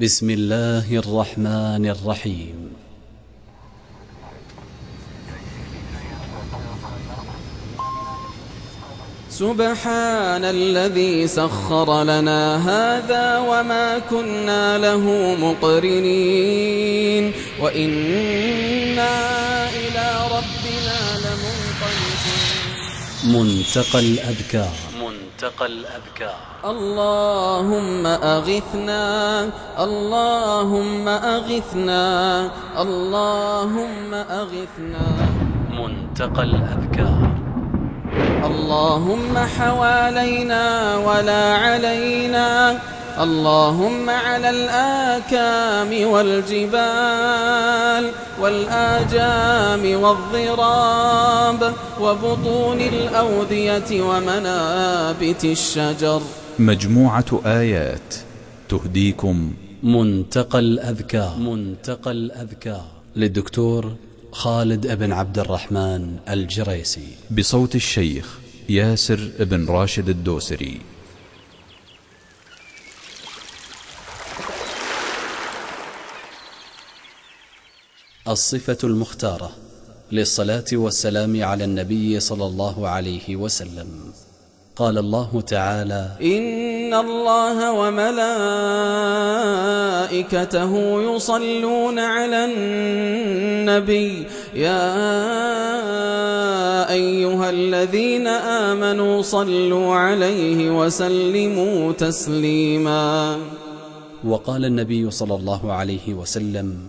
بسم الله الرحمن الرحيم. سبحان الذي سخر لنا هذا وما كنا له مقرنين. وإنا إلى ربنا لمنقلبون. منتقى الأذكار. منتقى الأذكار. اللهم أغثنا اللهم أغثنا اللهم أغثنا. منتقى الأذكار. اللهم حوالينا ولا علينا. اللهم على الآكام والجبال والآجام والضراب وبطون الأودية ومنابت الشجر. مجموعة آيات تهديكم. منتقى الأذكار. منتقى الأذكار. للدكتور خالد بن عبد الرحمن الجريسي. بصوت الشيخ ياسر بن راشد الدوسري. الصفة المختارة للصلاة والسلام على النبي صلى الله عليه وسلم. قال الله تعالى إن الله وملائكته يصلون على النبي. يا أيها الذين آمنوا صلوا عليه وسلموا تسليما. وقال النبي صلى الله عليه وسلم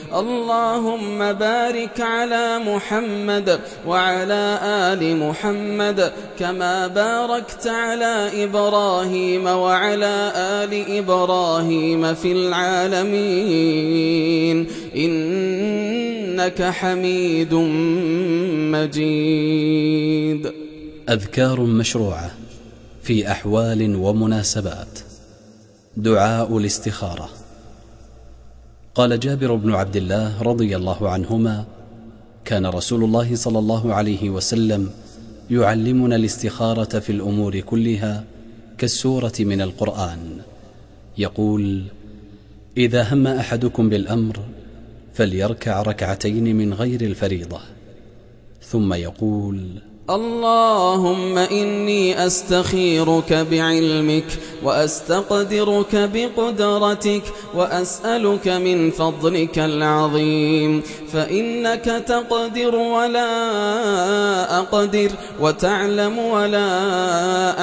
اللهم بارك على محمد وعلى آل محمد كما باركت على إبراهيم وعلى آل إبراهيم في العالمين. إنك حميد مجيد. أذكار مشروعة في أحوال ومناسبات. دعاء الاستخارة. قال جابر بن عبد الله رضي الله عنهما كان رسول الله صلى الله عليه وسلم يعلمنا الاستخارة في الأمور كلها كالسورة من القرآن. يقول إذا هم أحدكم بالأمر فليركع ركعتين من غير الفريضة. ثم يقول اللهم إني أستخيرك بعلمك وأستقدرك بقدرتك وأسألك من فضلك العظيم فإنك تقدر ولا أقدر وتعلم ولا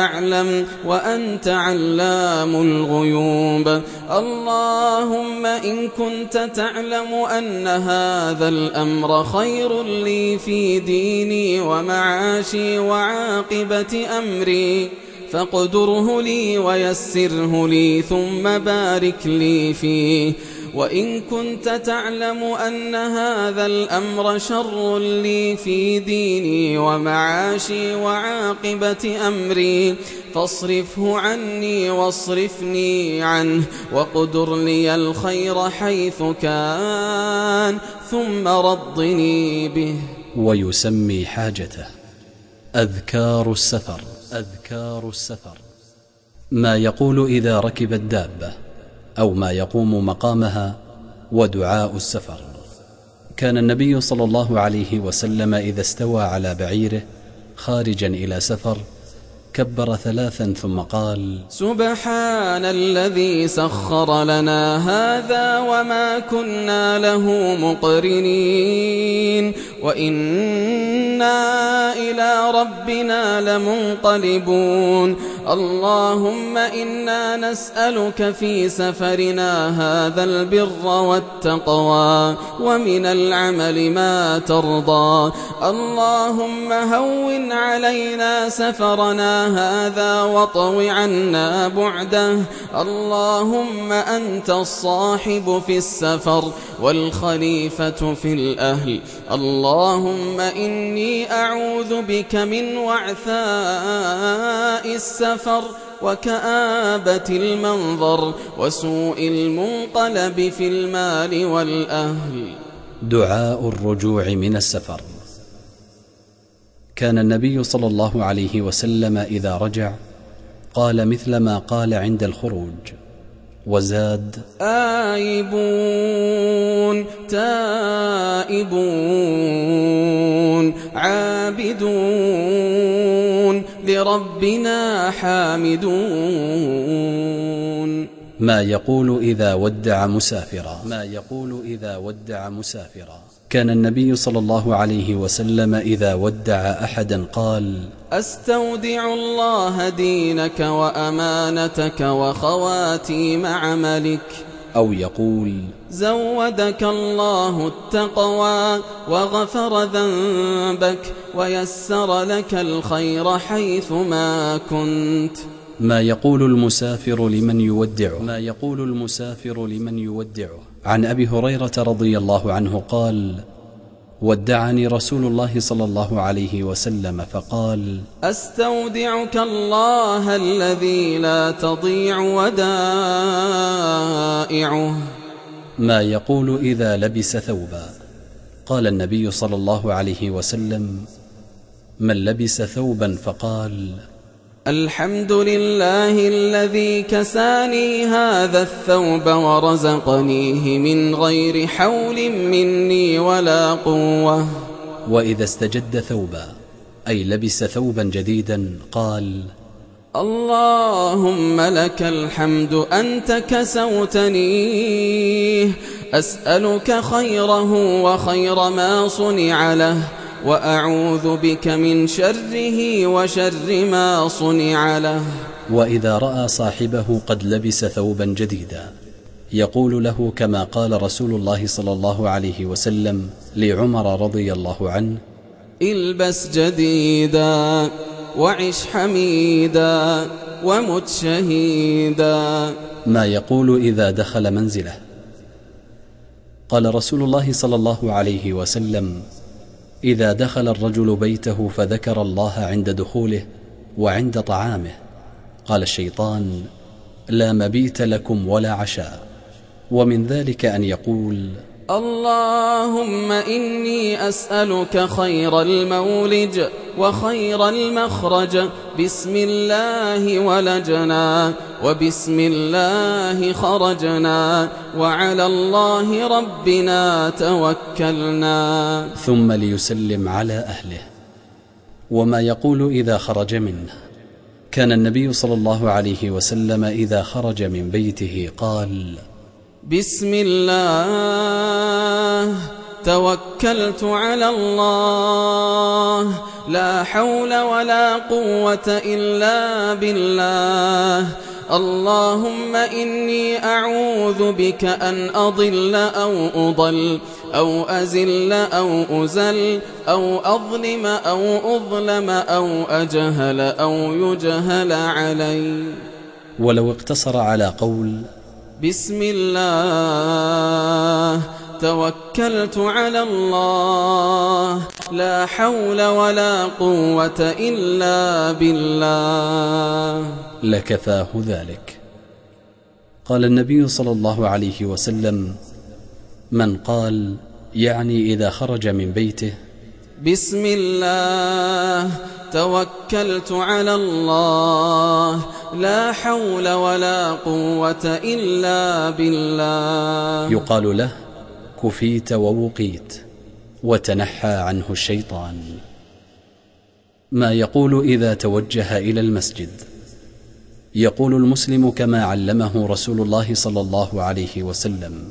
أعلم وأنت علام الغيوب اللهم إن كنت تعلم أن هذا الأمر خير لي في ديني ومعاشي وعاقبة أمري فاقدره لي ويسره لي ثم بارك لي فيه. وإن كنت تعلم أن هذا الأمر شر لي في ديني ومعاشي وعاقبة أمري فاصرفه عني واصرفني عنه واقدر لي الخير حيث كان ثم رضني به. ويسمي حاجته. أذكار السفر أذكار السفر. ما يقول إذا ركب الدابة أو ما يقوم مقامها ودعاء السفر. كان النبي صلى الله عليه وسلم إذا استوى على بعيره خارجا إلى سفر كبر ثلاثا ثم قال سبحان الذي سخر لنا هذا وما كنا له مقرنين وإنا إلى ربنا لمنقلبون. اللهم إنا نسألك في سفرنا هذا البر والتقوى ومن العمل ما ترضى. اللهم هون علينا سفرنا هذا واطو عنا بعده. اللهم أنت الصاحب في السفر والخليفة في الأهل. اللهم إني أعوذ بك من وعثاء السفر وكآبة المنظر وسوء المنقلب في المال والأهل. دعاء الرجوع من السفر. كان النبي صلى الله عليه وسلم إذا رجع قال مثل ما قال عند الخروج وزاد آيبون تائبون عابدون لربنا حامدون. ما يقول إذا ودع مسافرا. ما يقول إذا ودع مسافرا. كان النبي صلى الله عليه وسلم إذا ودع أحدا قال أستودع الله دينك وأمانتك وخواتيم عملك. أو يقول زودك الله التقوى وغفر ذنبك ويسر لك الخير حيث ما كنت. ما يقول المسافر لمن يودعه. ما يقول المسافر لمن يودعه. عن أبي هريرة رضي الله عنه قال ودعني رسول الله صلى الله عليه وسلم فقال أستودعك الله الذي لا تضيع ودائعه. ما يقول إذا لبس ثوبا. قال النبي صلى الله عليه وسلم من لبس ثوبا فقال الحمد لله الذي كساني هذا الثوب ورزقنيه من غير حول مني ولا قوة. وإذا استجد ثوبا أي لبس ثوبا جديدا قال اللهم لك الحمد أنت كسوتنيه أسألك خيره وخير ما صنع له. وأعوذ بك من شره وشر ما صنع له. وإذا رأى صاحبه قد لبس ثوبا جديدا يقول له كما قال رسول الله صلى الله عليه وسلم لعمر رضي الله عنه البس جديدا وعش حميدا ومت شهيدا. ما يقول إذا دخل منزله. قال رسول الله صلى الله عليه وسلم إذا دخل الرجل بيته فذكر الله عند دخوله وعند طعامه. قال الشيطان لا مبيت لكم ولا عشاء. ومن ذلك أن يقول اللهم إني أسألك خير المولج وخير المخرج. بسم الله ولجنا وبسم الله خرجنا وعلى الله ربنا توكلنا. ثم ليسلم على أهله. وما يقول إذا خرج منه. كان النبي صلى الله عليه وسلم إذا خرج من بيته قال بسم الله. توكلت على الله. لا حول ولا قوة إلا بالله. اللهم إني أعوذ بك أن أضل أو أضل أو أزل أو أزل أو أظلم أو أظلم أو أجهل أو يجهل علي. ولو اقتصر على قول بسم الله. توكلت على الله. لا حول ولا قوة إلا بالله. لكفاه ذلك. قال النبي صلى الله عليه وسلم من قال يعني إذا خرج من بيته. بسم الله. توكلت على الله لا حول ولا قوة إلا بالله. يقال له كفيت ووقيت وتنحى عنه الشيطان. ما يقول إذا توجه إلى المسجد. يقول المسلم كما علمه رسول الله صلى الله عليه وسلم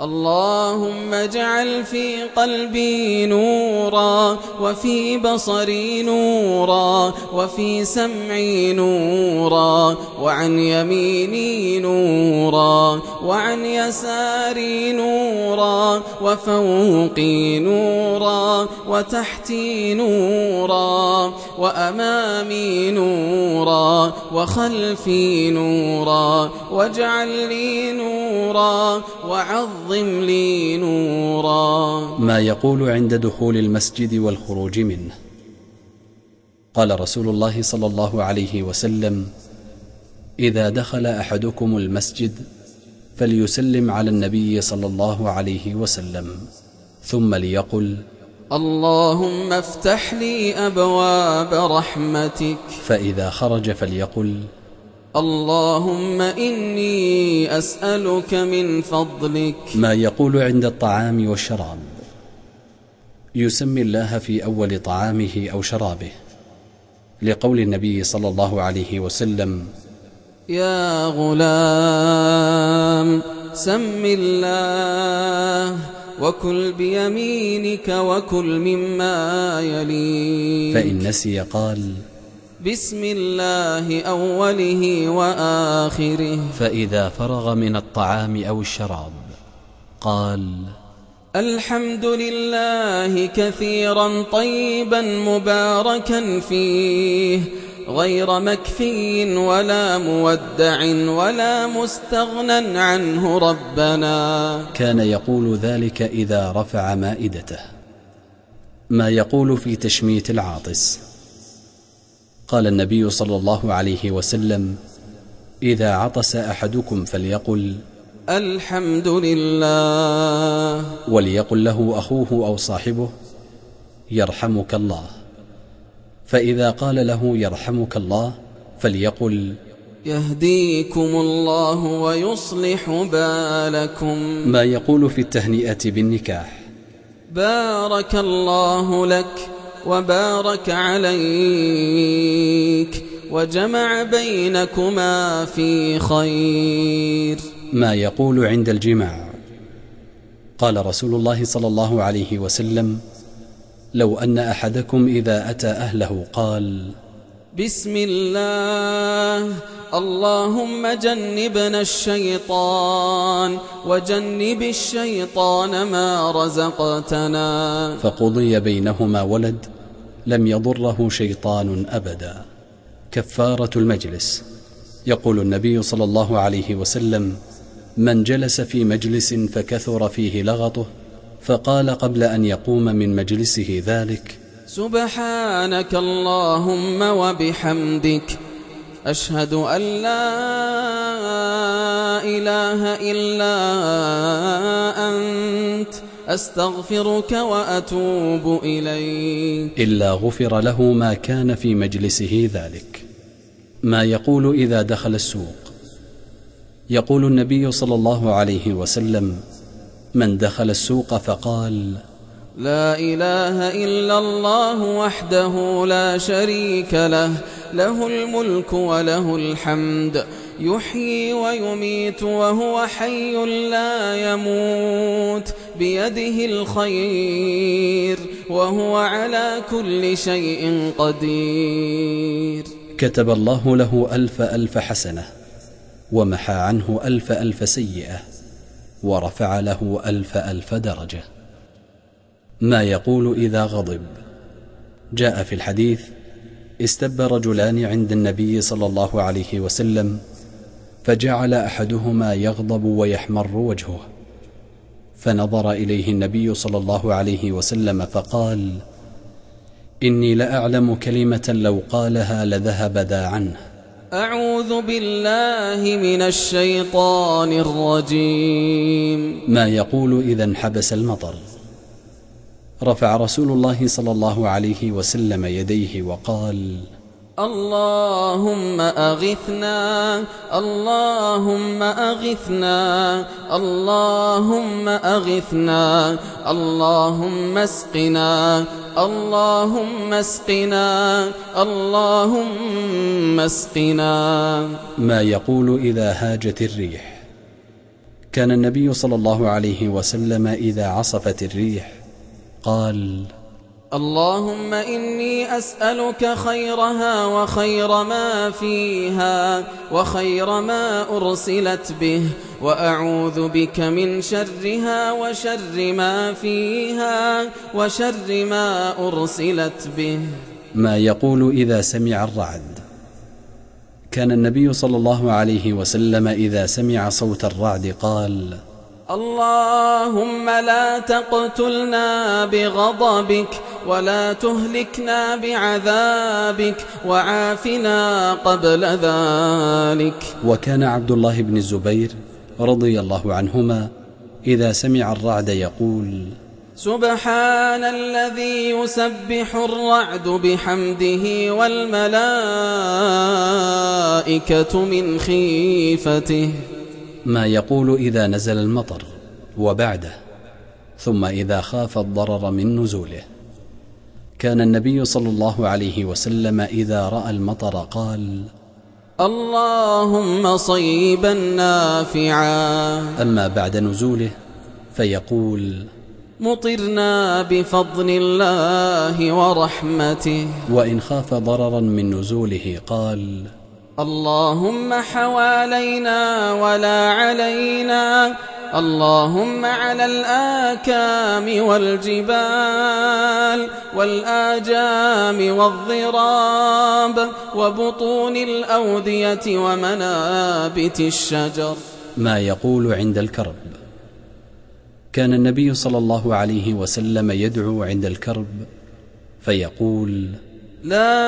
اللهم اجعل في قلبي نورا وفي بصري نورا وفي سمعي نورا وعن يميني نورا وعن يساري نورا وفوقي نورا وتحتي نورا وأمامي نورا وخلفي نورا واجعل لي نورا وعظ عظم لي نورا. ما يقول عند دخول المسجد والخروج منه. قال رسول الله صلى الله عليه وسلم إذا دخل أحدكم المسجد فليسلم على النبي صلى الله عليه وسلم ثم ليقل اللهم افتح لي أبواب رحمتك. فإذا خرج فليقل اللهم إني أسألك من فضلك. ما يقول عند الطعام والشراب. يسمي الله في أول طعامه أو شرابه. لقول النبي صلى الله عليه وسلم يا غلام سم الله وكل بيمينك وكل مما يليك. فإن نسي قال بسم الله أوله وآخره. فإذا فرغ من الطعام أو الشراب قال الحمد لله كثيرا طيبا مباركا فيه غير مكفي ولا مودع ولا مستغنى عنه ربنا. كان يقول ذلك إذا رفع مائدته. ما يقول في تشميت العاطس. قال النبي صلى الله عليه وسلم إذا عطس أحدكم فليقل الحمد لله. وليقل له أخوه أو صاحبه يرحمك الله. فإذا قال له يرحمك الله فليقل يهديكم الله ويصلح بالكم. ما يقول في التهنئة بالنكاح. بارك الله لك. وبارك عليك وجمع بينكما في خير. ما يقول عند الجماع. قال رسول الله صلى الله عليه وسلم لو أن أحدكم إذا أتى أهله قال بسم الله اللهم جنبنا الشيطان وجنب الشيطان ما رزقتنا. فقضي بينهما ولد لم يضره شيطان أبدا. كفارة المجلس. يقول النبي صلى الله عليه وسلم من جلس في مجلس فكثر فيه لغطه فقال قبل أن يقوم من مجلسه ذلك سبحانك اللهم وبحمدك أشهد أن لا إله إلا أنت أستغفرك وأتوب إليك. إلا غفر له ما كان في مجلسه ذلك. ما يقول إذا دخل السوق. يقول النبي صلى الله عليه وسلم من دخل السوق فقال لا إله إلا الله وحده لا شريك له له الملك وله الحمد. يحيي ويميت وهو حي لا يموت بيده الخير وهو على كل شيء قدير. كتب الله له ألف ألف حسنة ومحى عنه ألف ألف سيئة ورفع له ألف ألف درجة. ما يقول إذا غضب. جاء في الحديث استب رجلان عند النبي صلى الله عليه وسلم فجعل أحدهما يغضب ويحمر وجهه. فنظر إليه النبي صلى الله عليه وسلم فقال إني لأعلم كلمة لو قالها لذهب ذا عنه. أعوذ بالله من الشيطان الرجيم. ما يقول إذا انحبس المطر. رفع رسول الله صلى الله عليه وسلم يديه وقال اللهم أغثنا اللهم أغثنا اللهم أغثنا اللهم اسقنا اللهم اسقنا اللهم اسقنا. ما يقول إذا هاجت الريح. كان النبي صلى الله عليه وسلم إذا عصفت الريح قال اللهم إني أسألك خيرها وخير ما فيها وخير ما أرسلت به وأعوذ بك من شرها وشر ما فيها وشر ما أرسلت به. ما يقول إذا سمع الرعد. كان النبي صلى الله عليه وسلم إذا سمع صوت الرعد قال اللهم لا تقتلنا بغضبك ولا تهلكنا بعذابك وعافنا قبل ذلك. وكان عبد الله بن الزبير رضي الله عنهما إذا سمع الرعد يقول سبحان الذي يسبح الرعد بحمده والملائكة من خيفته. ما يقول إذا نزل المطر وبعده ثم إذا خاف الضرر من نزوله. كان النبي صلى الله عليه وسلم إذا رأى المطر قال اللهم صيبا نافعا. أما بعد نزوله فيقول مطرنا بفضل الله ورحمته. وإن خاف ضررا من نزوله قال اللهم حوالينا ولا علينا. اللهم على الآكام والجبال والآجام والضراب وبطون الأودية ومنابت الشجر. ما يقول عند الكرب. كان النبي صلى الله عليه وسلم يدعو عند الكرب فيقول لا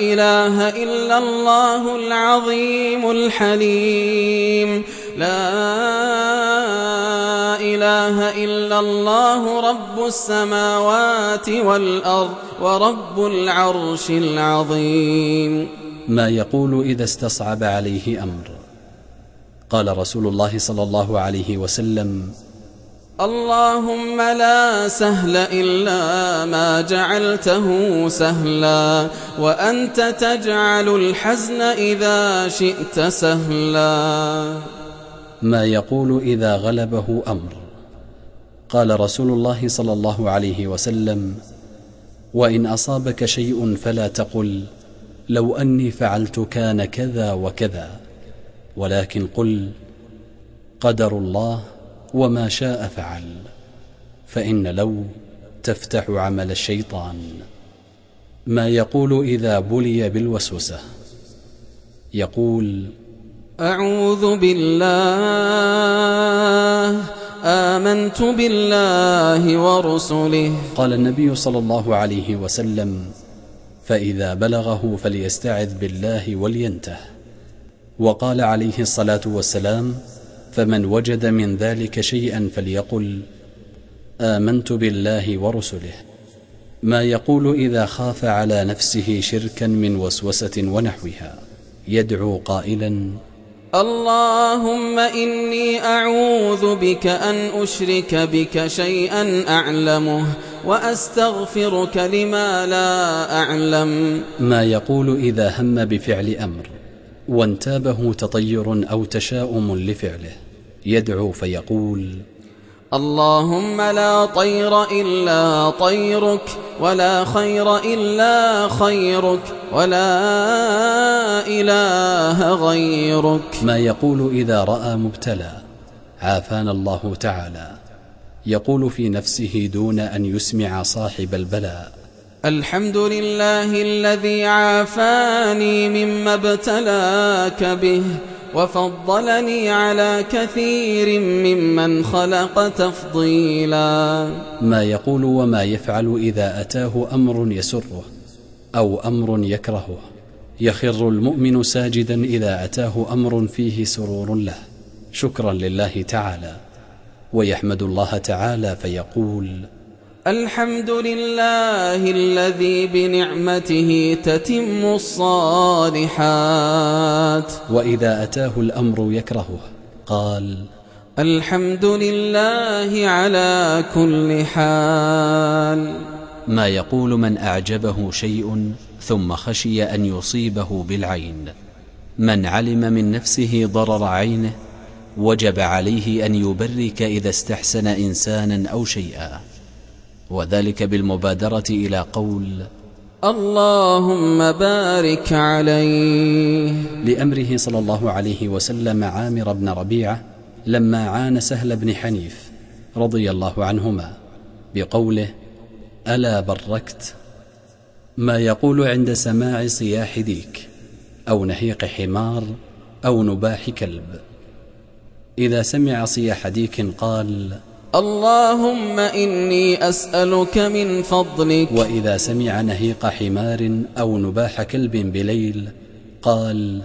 إله إلا الله العظيم الحليم. لا إله إلا الله رب السماوات والأرض ورب العرش العظيم. ما يقول إذا استصعب عليه أمر. قال رسول الله صلى الله عليه وسلم اللهم لا سهل إلا ما جعلته سهلا وأنت تجعل الحزن إذا شئت سهلا. ما يقول إذا غلبه أمر. قال رسول الله صلى الله عليه وسلم وإن أصابك شيء فلا تقل لو أني فعلت كان كذا وكذا ولكن قل قدر الله وما شاء فعل فإن لو تفتح عمل الشيطان. ما يقول إذا بلي بالوسوسة. يقول أعوذ بالله آمنت بالله ورسله. قال النبي صلى الله عليه وسلم فإذا بلغه فليستعذ بالله ولينته. وقال عليه الصلاة والسلام فمن وجد من ذلك شيئا فليقل آمنت بالله ورسله. ما يقول إذا خاف على نفسه شركا من وسوسة ونحوها يدعو قائلا اللهم إني أعوذ بك أن أشرك بك شيئا أعلمه وأستغفرك لما لا أعلم. ما يقول إذا هم بفعل أمر وانتابه تطير أو تشاؤم لفعله. يدعو فيقول اللهم لا طير إلا طيرك ولا خير إلا خيرك ولا إله غيرك. ما يقول إذا رأى مبتلى عافانا الله تعالى. يقول في نفسه دون أن يسمع صاحب البلاء. الحمد لله الذي عافاني مما ابتلاك به وفضلني على كثير ممن خلق تفضيلا. ما يقول وما يفعل إذا أتاه أمر يسره أو أمر يكرهه. يخر المؤمن ساجدا إذا أتاه أمر فيه سرور له. شكرا لله تعالى. ويحمد الله تعالى فيقول الحمد لله الذي بنعمته تتم الصالحات. وإذا أتاه الأمر يكرهه قال الحمد لله على كل حال. ما يقول من أعجبه شيء ثم خشي أن يصيبه بالعين. من علم من نفسه ضرر عينه وجب عليه أن يبرك إذا استحسن إنسانا أو شيئا. وذلك بالمبادرة إلى قول اللهم بارك عليه. لأمره صلى الله عليه وسلم عامر بن ربيعة لما عان سهل بن حنيف رضي الله عنهما بقوله ألا بركت؟ ما يقول عند سماع صياح ديك أو نهيق حمار أو نباح كلب. إذا سمع صياح ديك قال اللهم إني أسألك من فضلك. وإذا سمع نهيق حمار أو نباح كلب بليل قال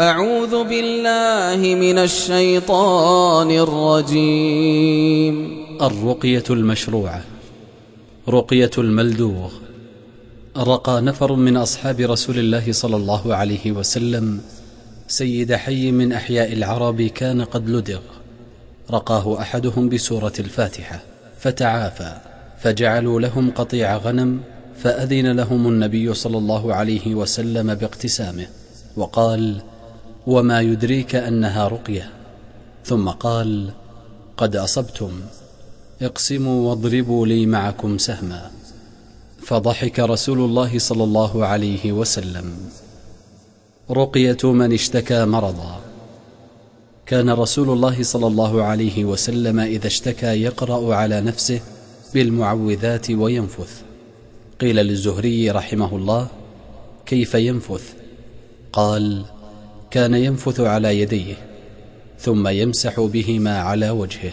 أعوذ بالله من الشيطان الرجيم. الرقية المشروعة رقية الملدوغ. رقى نفر من أصحاب رسول الله صلى الله عليه وسلم سيد حي من أحياء العرب كان قد لدغ. رقاه أحدهم بسورة الفاتحة فتعافى فجعلوا لهم قطيع غنم فأذن لهم النبي صلى الله عليه وسلم باقتسامه وقال وما يدريك أنها رقية. ثم قال قد أصبتم اقسموا واضربوا لي معكم سهما. فضحك رسول الله صلى الله عليه وسلم. رقية من اشتكى مرضا. كان رسول الله صلى الله عليه وسلم إذا اشتكى يقرأ على نفسه بالمعوذات وينفث. قيل للزهري رحمه الله كيف ينفث؟ قال كان ينفث على يديه ثم يمسح بهما على وجهه.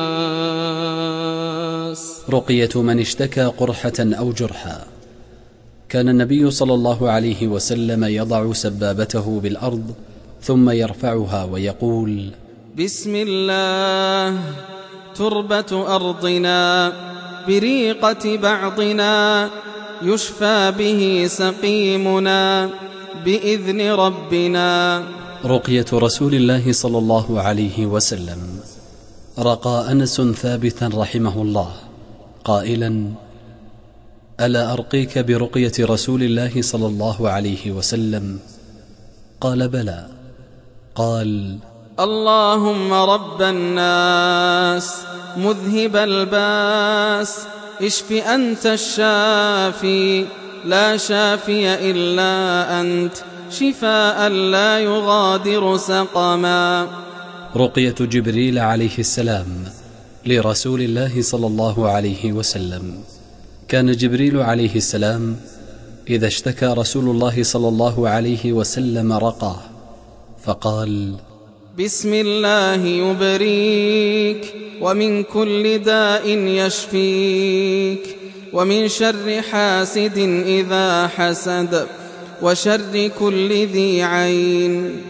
رقية من اشتكى قرحة أو جرحا. كان النبي صلى الله عليه وسلم يضع سبابته بالأرض ثم يرفعها ويقول بسم الله تربة أرضنا بريقة بعضنا يشفى به سقيمنا بإذن ربنا. رقية رسول الله صلى الله عليه وسلم. رقى أنس ثابتا رحمه الله. قائلا ألا أرقيك برقية رسول الله صلى الله عليه وسلم؟ قال بلى. قال اللهم رب الناس مذهب الباس اشف أنت الشافي لا شافي إلا أنت شفاء لا يغادر سقما. رقية جبريل عليه السلام لرسول الله صلى الله عليه وسلم. كان جبريل عليه السلام إذا اشتكى رسول الله صلى الله عليه وسلم رقاه فقال بسم الله يبريك ومن كل داء يشفيك ومن شر حاسد إذا حسد وشر كل ذي عين.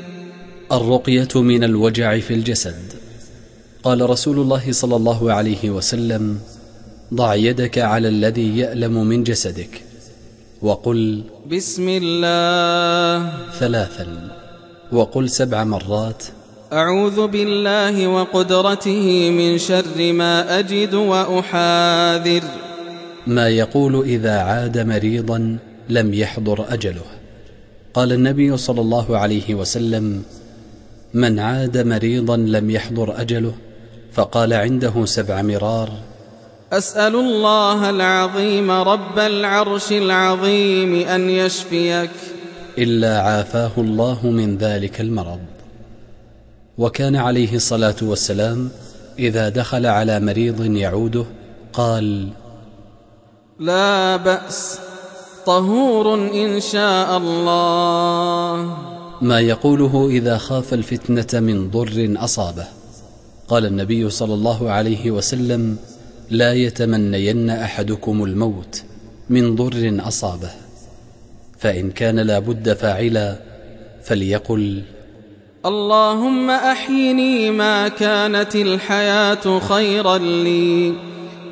الرقية من الوجع في الجسد. قال رسول الله صلى الله عليه وسلم ضع يدك على الذي يألم من جسدك وقل بسم الله. ثلاثا وقل سبع مرات أعوذ بالله وقدرته من شر ما أجد وأحاذر. ما يقول إذا عاد مريضا لم يحضر أجله. قال النبي صلى الله عليه وسلم من عاد مريضا لم يحضر أجله فقال عنده سبع مرار. أسأل الله العظيم رب العرش العظيم أن يشفيك. إلا عافاه الله من ذلك المرض. وكان عليه الصلاة والسلام إذا دخل على مريض يعوده قال لا بأس طهور إن شاء الله. ما يقوله إذا خاف الفتنة من ضر أصابه. قال النبي صلى الله عليه وسلم لا يتمنين أحدكم الموت من ضر أصابه فإن كان لا بد فاعلا فليقل اللهم أحيني ما كانت الحياة خيرا لي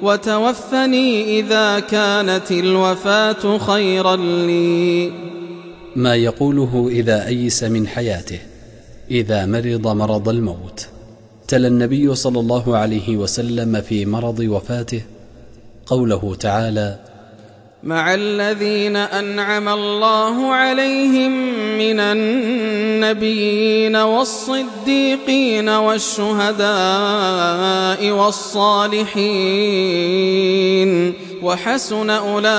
وتوفني إذا كانت الوفاة خيرا لي. ما يقوله إذا أيس من حياته إذا مرض مرض الموت. تلا النبي صلى الله عليه وسلم في مرض وفاته قوله تعالى مع الذين أنعم الله عليهم من النبيين والصديقين والشهداء والصالحين وحسن أولئك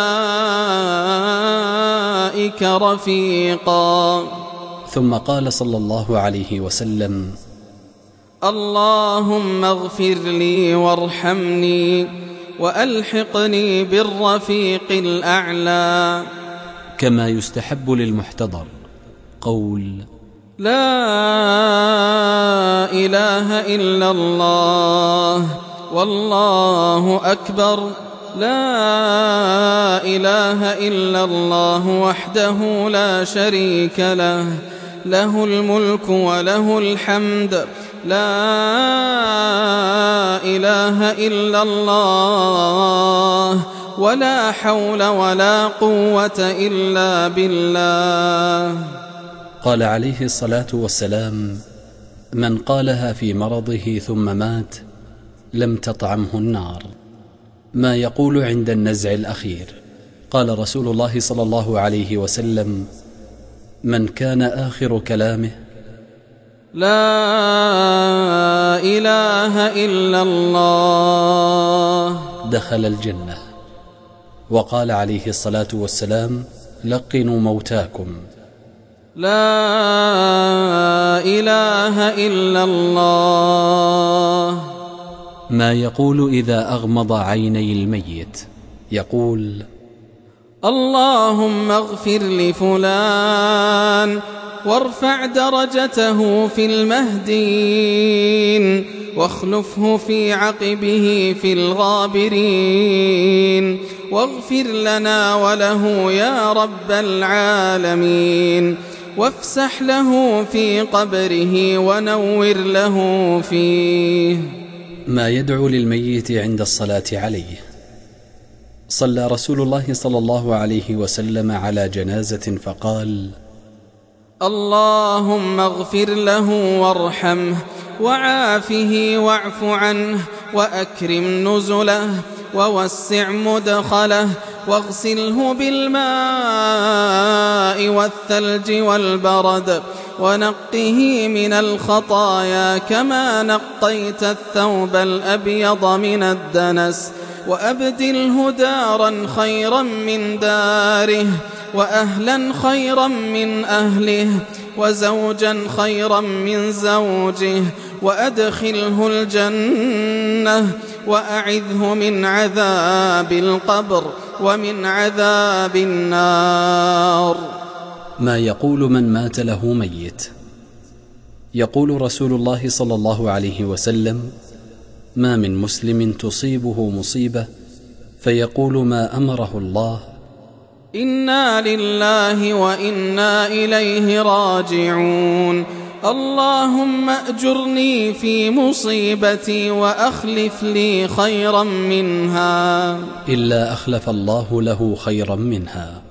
رفيقا. ثم قال صلى الله عليه وسلم اللهم اغفر لي وارحمني وألحقني بالرفيق الأعلى. كما يستحب للمحتضر قول لا إله إلا الله والله أكبر. لا إله إلا الله وحده لا شريك له. له الملك وله الحمد لا إله إلا الله ولا حول ولا قوة إلا بالله. قال عليه الصلاة والسلام من قالها في مرضه ثم مات لم تطعمه النار. ما يقول عند النزع الأخير. قال رسول الله صلى الله عليه وسلم من كان آخر كلامه لا إله إلا الله. دخل الجنة. وقال عليه الصلاة والسلام لقنوا موتاكم. لا إله إلا الله. ما يقول إذا أغمض عيني الميت. يقول اللهم اغفر لفلان. وارفع درجته في المهدين واخلفه في عقبه في الغابرين واغفر لنا وله يا رب العالمين وافسح له في قبره ونور له فيه. ما يدعو للميت عند الصلاة عليه. صلى رسول الله صلى الله عليه وسلم على جنازة فقال اللهم اغفر له وارحمه وعافه واعف عنه وأكرم نزله ووسع مدخله واغسله بالماء والثلج والبرد ونقه من الخطايا كما نقيت الثوب الأبيض من الدنس وأبدله دارا خيرا من داره. وأهلا خيرا من أهله وزوجا خيرا من زوجه وأدخله الجنة وأعذه من عذاب القبر ومن عذاب النار. ما يقول من مات له ميت. يقول رسول الله صلى الله عليه وسلم ما من مسلم تصيبه مصيبة فيقول ما أمره الله إنا لله وإنا إليه راجعون اللهم أجرني في مصيبتي وأخلف لي خيرا منها. إلا أخلف الله له خيرا منها.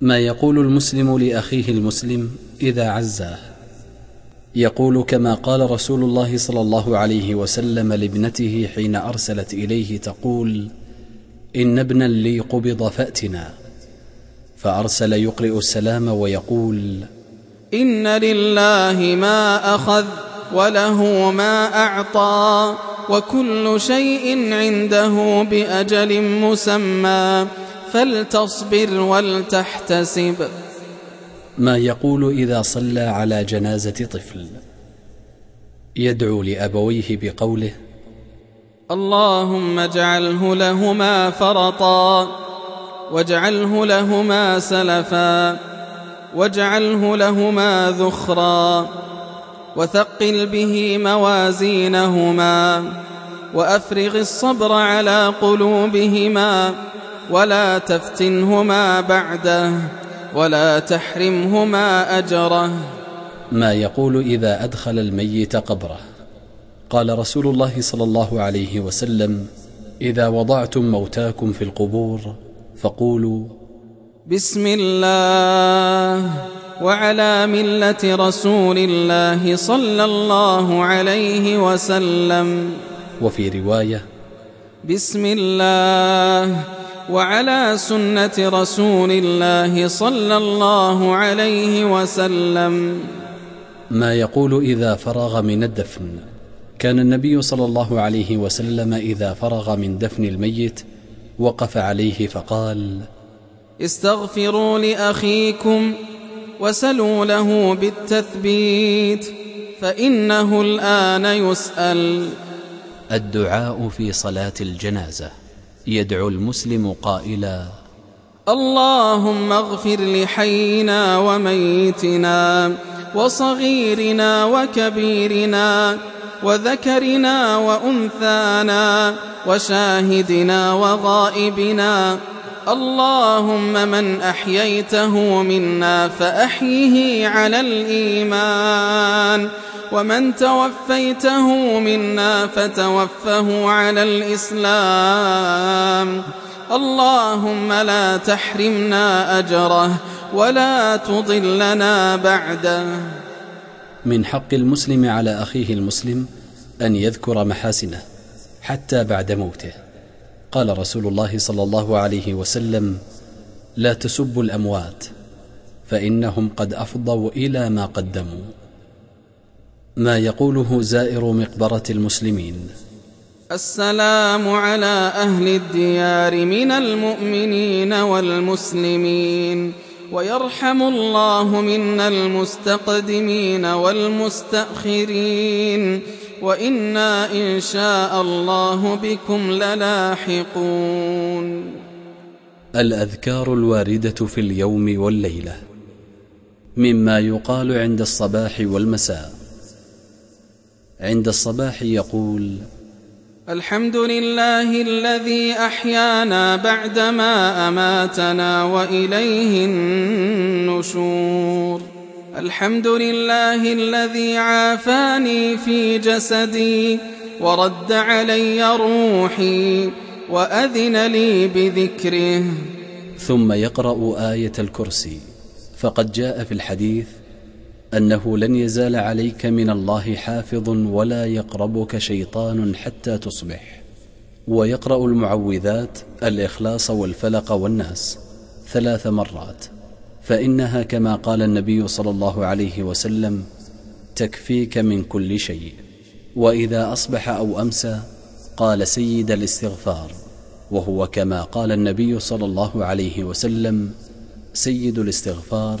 ما يقول المسلم لأخيه المسلم إذا عزاه؟ يقول كما قال رسول الله صلى الله عليه وسلم لابنته حين أرسلت إليه تقول إن ابنا لي قبض فأتنا. فأرسل يقرئ السلام ويقول إن لله ما أخذ وله ما أعطى وكل شيء عنده بأجل مسمى فلتصبر ولتحتسب. ما يقول إذا صلى على جنازة طفل. يدعو لأبويه بقوله اللهم اجعله لهما فرطا واجعله لهما سلفا واجعله لهما ذخرا وثقل به موازينهما وأفرغ الصبر على قلوبهما ولا تفتنهما بعده ولا تحرمهما أجره. ما يقول إذا أدخل الميت قبره. قال رسول الله صلى الله عليه وسلم إذا وضعتم موتاكم في القبور فقولوا بسم الله وعلى ملة رسول الله صلى الله عليه وسلم. وفي رواية بسم الله وعلى سنة رسول الله صلى الله عليه وسلم. ما يقول إذا فرغ من الدفن. كان النبي صلى الله عليه وسلم إذا فرغ من دفن الميت وقف عليه فقال استغفروا لأخيكم وسلوا له بالتثبيت فإنه الآن يسأل. الدعاء في صلاة الجنازة. يدعو المسلم قائلا اللهم اغفر لحينا وميتنا وصغيرنا وكبيرنا وذكرنا وأنثانا وشاهدنا وغائبنا اللهم من أحييته منا فأحيه على الإيمان ومن توفيته منا فتوفه على الإسلام اللهم لا تحرمنا أجره ولا تضلنا بعده من حق المسلم على أخيه المسلم أن يذكر محاسنه حتى بعد موته. قال رسول الله صلى الله عليه وسلم لا تسبوا الأموات فإنهم قد أفضوا إلى ما قدموا. ما يقوله زائر مقبرة المسلمين السلام على أهل الديار من المؤمنين والمسلمين. ويرحم الله منا المستقدمين والمستأخرين. وإنا إن شاء الله بكم للاحقون. الأذكار الواردة في اليوم والليلة. مما يقال عند الصباح والمساء. عند الصباح يقول الحمد لله الذي أحيانا بعدما أماتنا وإليه النشور. الحمد لله الذي عافاني في جسدي ورد علي روحي وأذن لي بذكره. ثم يقرأ آية الكرسي. فقد جاء في الحديث أنه لن يزال عليك من الله حافظ ولا يقربك شيطان حتى تصبح. ويقرأ المعوذات الإخلاص والفلق والناس ثلاث مرات فإنها كما قال النبي صلى الله عليه وسلم تكفيك من كل شيء. وإذا أصبح أو أمسى قال سيد الاستغفار وهو كما قال النبي صلى الله عليه وسلم سيد الاستغفار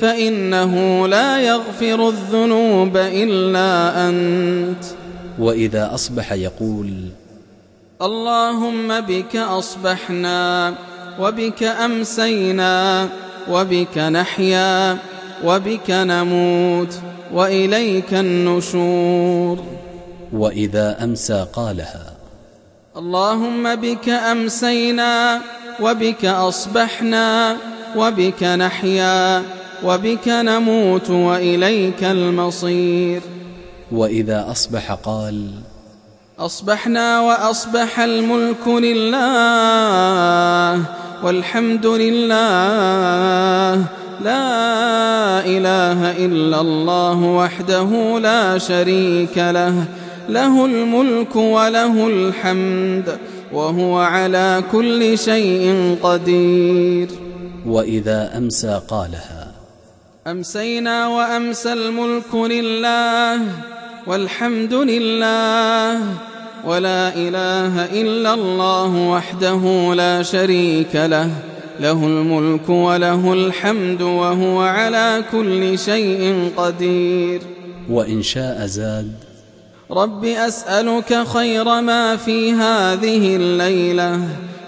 فإنه لا يغفر الذنوب إلا أنت. وإذا أصبح يقول اللهم بك أصبحنا وبك أمسينا وبك نحيا وبك نموت وإليك النشور. وإذا أمسى قالها اللهم بك أمسينا وبك أصبحنا وبك نحيا وبك نموت وإليك المصير. وإذا أصبح قال أصبحنا وأصبح الملك لله والحمد لله. لا إله إلا الله وحده لا شريك له. له الملك وله الحمد وهو على كل شيء قدير. وإذا أمسى قالها أمسينا وأمسى الملك لله والحمد لله ولا إله إلا الله وحده لا شريك له. له الملك وله الحمد وهو على كل شيء قدير. وإن شاء زاد. رب أسألك خير ما في هذه الليلة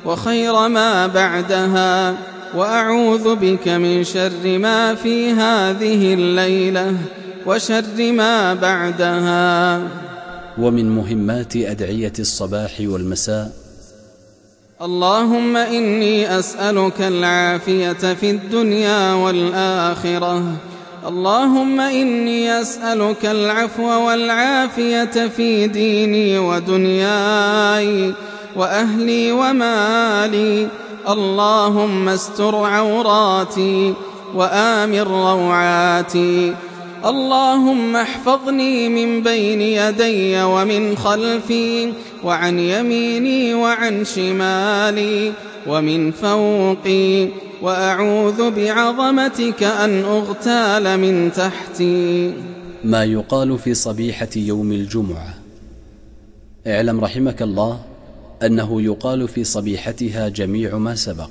وخير ما بعدها. وأعوذ بك من شر ما في هذه الليلة وشر ما بعدها. ومن مهمات أدعية الصباح والمساء. اللهم إني أسألك العافية في الدنيا والآخرة. اللهم إني أسألك العفو والعافية في ديني ودنياي وأهلي ومالي اللهم استر عوراتي وآمن روعاتي. اللهم احفظني من بين يدي ومن خلفي وعن يميني وعن شمالي ومن فوقي. وأعوذ بعظمتك أن أغتال من تحتي. ما يقال في صبيحة يوم الجمعة. اعلم رحمك الله أنه يقال في صبيحتها جميع ما سبق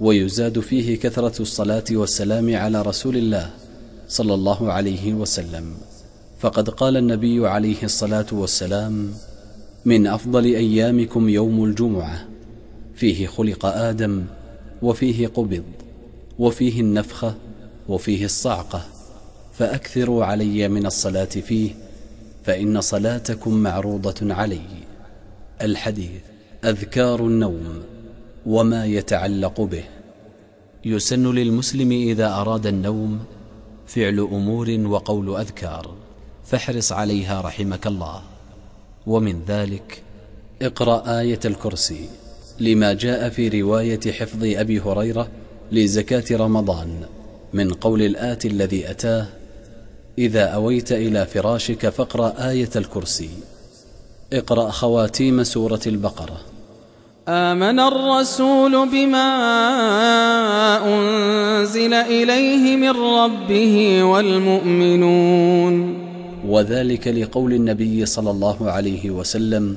ويزاد فيه كثرة الصلاة والسلام على رسول الله صلى الله عليه وسلم. فقد قال النبي عليه الصلاة والسلام من أفضل أيامكم يوم الجمعة فيه خلق آدم وفيه قبض وفيه النفخة وفيه الصعقة فأكثروا علي من الصلاة فيه فإن صلاتكم معروضة علي. الحديث أذكار النوم وما يتعلق به. يسن للمسلم إذا أراد النوم فعل أمور وقول أذكار فاحرص عليها رحمك الله. ومن ذلك اقرأ آية الكرسي لما جاء في رواية حفظ أبي هريرة لزكاة رمضان من قول الآت الذي أتاه إذا أويت إلى فراشك فاقرأ آية الكرسي. اقرأ خواتيم سورة البقرة. آمن الرسول بما أنزل إليه من ربه والمؤمنون. وذلك لقول النبي صلى الله عليه وسلم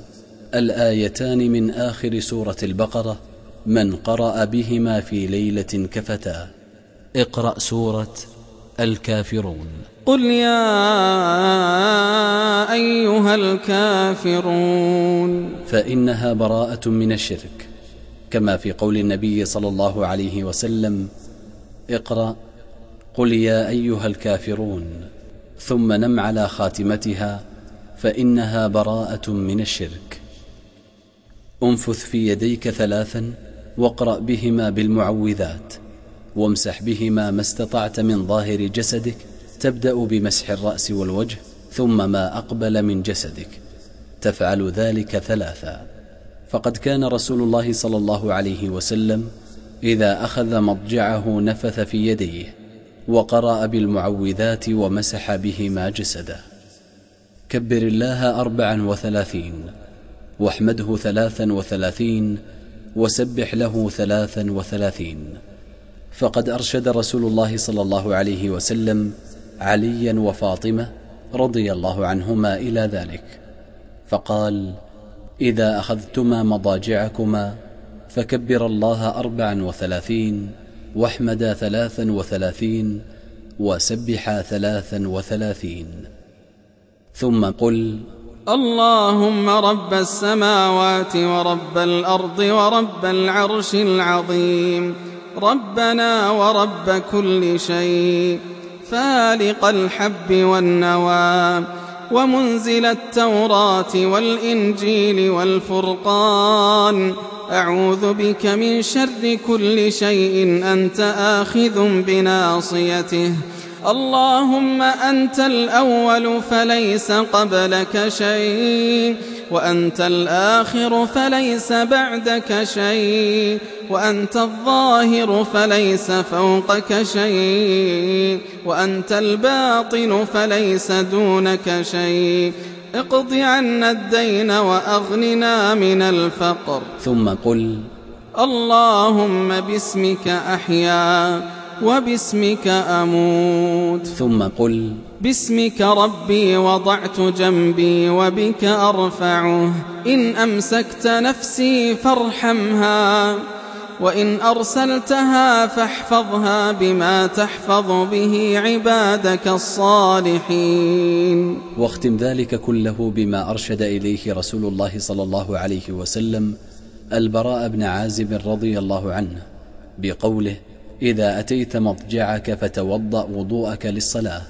الآيتان من آخر سورة البقرة من قرأ بهما في ليلة كفتا. اقرأ سورة الكافرون. قل يا أيها الكافرون. فإنها براءة من الشرك كما في قول النبي صلى الله عليه وسلم اقرأ قل يا أيها الكافرون ثم نم على خاتمتها فإنها براءة من الشرك. انفث في يديك ثلاثا واقرأ بهما بالمعوذات. وامسح بهما ما استطعت من ظاهر جسدك تبدأ بمسح الرأس والوجه ثم ما أقبل من جسدك. تفعل ذلك ثلاثا. فقد كان رسول الله صلى الله عليه وسلم إذا أخذ مضجعه نفث في يديه وقرأ بالمعوذات ومسح بهما جسده. كبر الله أربعا وثلاثين واحمده ثلاثا وثلاثين وسبح له ثلاثا وثلاثين. فقد أرشد رسول الله صلى الله عليه وسلم عليا وفاطمة رضي الله عنهما إلى ذلك. فقال إذا أخذتما مضاجعكما فكبر الله أربعا وثلاثين واحمدا ثلاثا وثلاثين وسبحا ثلاثا وثلاثين. ثم قل اللهم رب السماوات ورب الأرض ورب العرش العظيم. ربنا ورب كل شيء. فالق الحب والنوى ومنزل التوراة والإنجيل والفرقان. أعوذ بك من شر كل شيء أنت آخذ بناصيته. اللهم أنت الأول فليس قبلك شيء وأنت الآخر فليس بعدك شيء وأنت الظاهر فليس فوقك شيء وأنت الباطن فليس دونك شيء. اقض عنا الدين وأغننا من الفقر. ثم قل اللهم باسمك أحيا. وباسمك أموت. ثم قل باسمك ربي وضعت جنبي وبك أرفعه. إن أمسكت نفسي فارحمها وإن أرسلتها فاحفظها بما تحفظ به عبادك الصالحين. واختم ذلك كله بما أرشد إليه رسول الله صلى الله عليه وسلم البراء بن عازب رضي الله عنه بقوله إذا أتيت مضجعك فتوضأ وضوءك للصلاة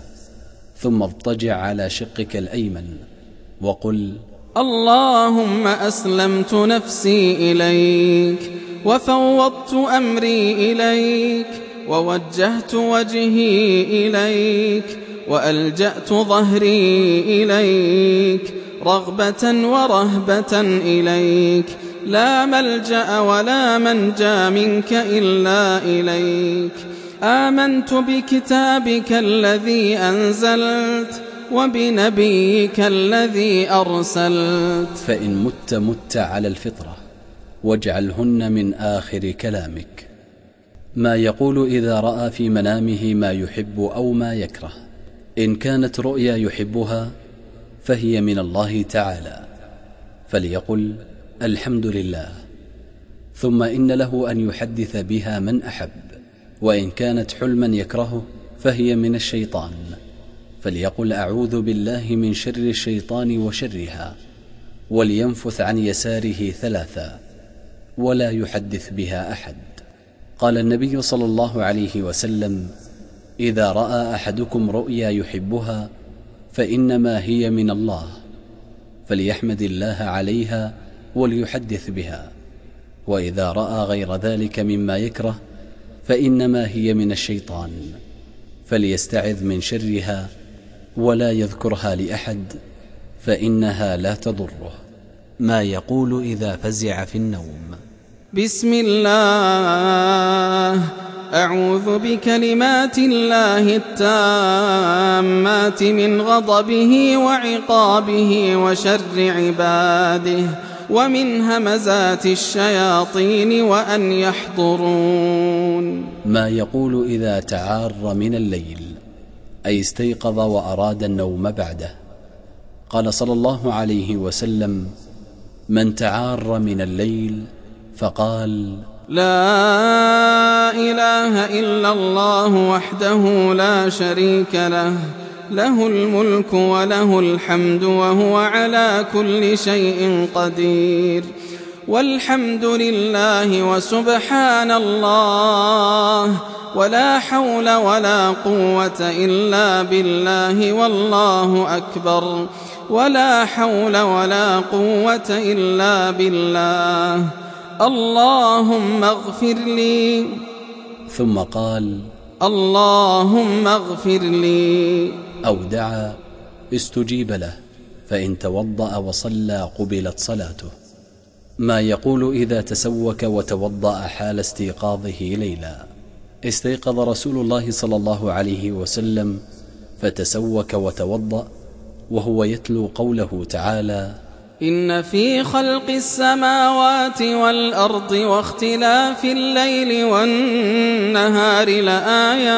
ثم اضطجع على شقك الأيمن وقل اللهم أسلمت نفسي إليك وفوضت أمري إليك ووجهت وجهي إليك وألجأت ظهري إليك رغبة ورهبة إليك لا ملجأ ولا منجى منك إلا إليك. آمنت بكتابك الذي أنزلت وبنبيك الذي أرسلت. فإن مت مت على الفطرة واجعلهن من آخر كلامك. ما يقول إذا رأى في منامه ما يحب أو ما يكره. إن كانت رؤيا يحبها فهي من الله تعالى. فليقل الحمد لله ثم إن له أن يحدث بها من أحب وإن كانت حلما يكرهه فهي من الشيطان فليقل أعوذ بالله من شر الشيطان وشرها ولينفث عن يساره ثلاثا ولا يحدث بها أحد. قال النبي صلى الله عليه وسلم إذا رأى أحدكم رؤيا يحبها فإنما هي من الله فليحمد الله عليها وليحدث بها. وإذا رأى غير ذلك مما يكره فإنما هي من الشيطان فليستعذ من شرها ولا يذكرها لأحد فإنها لا تضره. ما يقول إذا فزع في النوم. بسم الله. أعوذ بكلمات الله التامات من غضبه وعقابه وشر عباده. ومن همزات الشياطين وأن يحضرون. ما يقول إذا تعار من الليل أي استيقظ وأراد النوم بعده. قال صلى الله عليه وسلم من تعار من الليل فقال لا إله إلا الله وحده لا شريك له له الملك وله الحمد وهو على كل شيء قدير. والحمد لله وسبحان الله ولا حول ولا قوة إلا بالله والله أكبر ولا حول ولا قوة إلا بالله. اللهم اغفر لي. ثم قال اللهم اغفر لي. أو دعا استجيب له فإن توضأ وصلى قبلت صلاته. ما يقول إذا تسوك وتوضأ حال استيقاظه ليلا. استيقظ رسول الله صلى الله عليه وسلم فتسوك وتوضأ وهو يتلو قوله تعالى إن في خلق السماوات والأرض واختلاف الليل والنهار لآيات.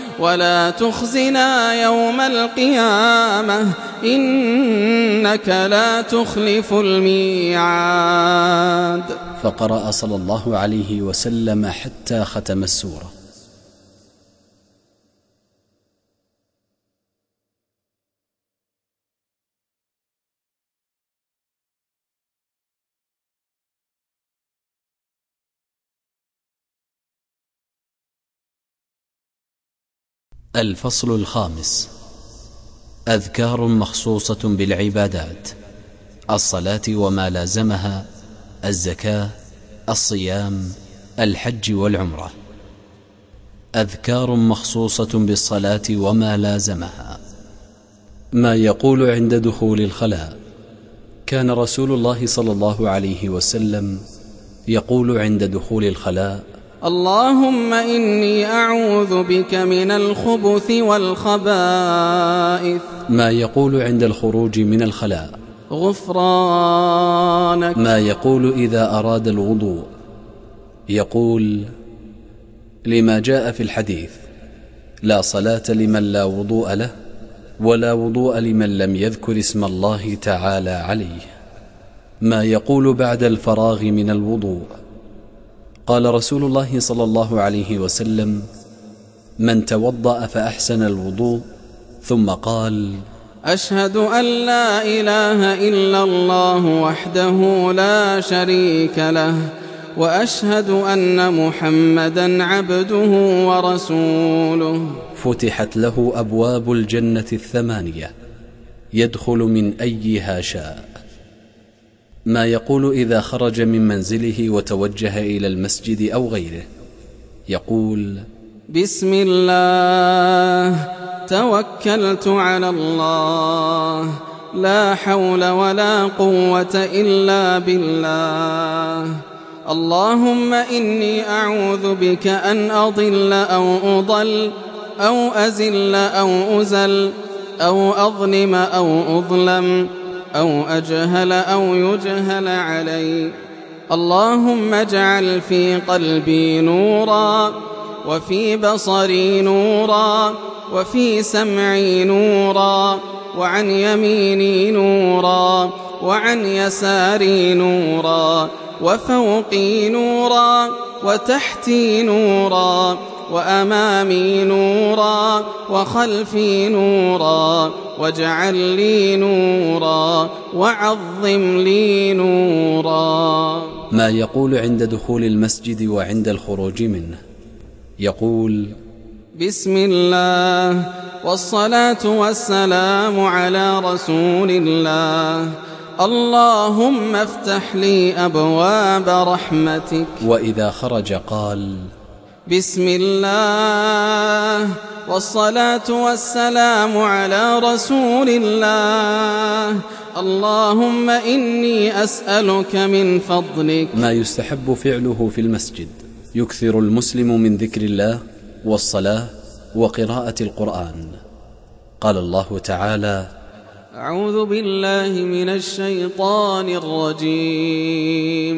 ولا تخزنا يوم القيامة إنك لا تخلف الميعاد. فقرأ صلى الله عليه وسلم حتى ختم السورة. الفصل الخامس. أذكار مخصوصة بالعبادات الصلاة وما لازمها الزكاة الصيام الحج والعمرة. أذكار مخصوصة بالصلاة وما لازمها. ما يقول عند دخول الخلاء كان رسول الله صلى الله عليه وسلم يقول عند دخول الخلاء اللهم إني أعوذ بك من الخبث والخبائث. ما يقول عند الخروج من الخلاء. غفرانك. ما يقول إذا أراد الوضوء. يقول لما جاء في الحديث لا صلاة لمن لا وضوء له ولا وضوء لمن لم يذكر اسم الله تعالى عليه. ما يقول بعد الفراغ من الوضوء. قال رسول الله صلى الله عليه وسلم من توضأ فأحسن الوضوء. ثم قال أشهد أن لا إله إلا الله وحده لا شريك له وأشهد أن محمدا عبده ورسوله. فتحت له أبواب الجنة الثمانية يدخل من أيها شاء. ما يقول إذا خرج من منزله وتوجه إلى المسجد أو غيره. يقول بسم الله توكلت على الله لا حول ولا قوة إلا بالله. اللهم إني أعوذ بك أن أضل أو أضل أو أزل أو أزل أو أظلم أو أظلم. أو أجهل أو يجهل علي. اللهم اجعل في قلبي نورا وفي بصري نورا وفي سمعي نورا وعن يميني نورا وعن يساري نورا وفوقي نورا وتحتي نورا. وأمامي نورا وخلفي نورا واجعل لي نورا وعظم لي نورا. ما يقول عند دخول المسجد وعند الخروج منه. يقول بسم الله والصلاة والسلام على رسول الله. اللهم افتح لي أبواب رحمتك. وإذا خرج قال بسم الله والصلاة والسلام على رسول الله. اللهم إني أسألك من فضلك. ما يستحب فعله في المسجد يكثر المسلم من ذكر الله والصلاة وقراءة القرآن. قال الله تعالى أعوذ بالله من الشيطان الرجيم.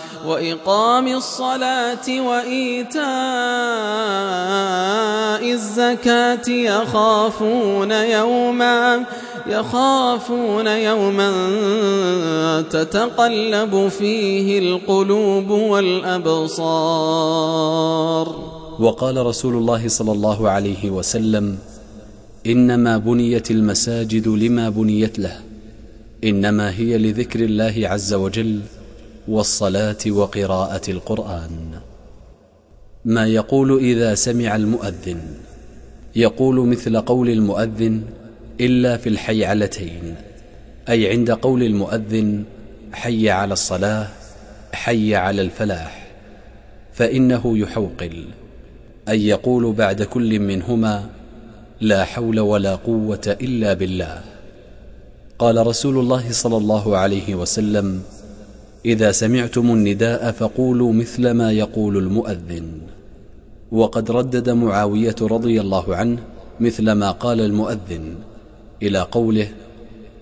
وإقام الصلاة وإيتاء الزكاة يخافون يوما يخافون يوما تتقلب فيه القلوب والأبصار. وقال رسول الله صلى الله عليه وسلم إنما بنيت المساجد لما بنيت له إنما هي لذكر الله عز وجل والصلاة وقراءة القرآن. ما يقول إذا سمع المؤذن. يقول مثل قول المؤذن إلا في الحيعلتين أي عند قول المؤذن حي على الصلاة حي على الفلاح فإنه يحوقل. أن يقول بعد كل منهما لا حول ولا قوة إلا بالله. قال رسول الله صلى الله عليه وسلم إذا سمعتم النداء فقولوا مثل ما يقول المؤذن. وقد ردد معاوية رضي الله عنه مثل ما قال المؤذن إلى قوله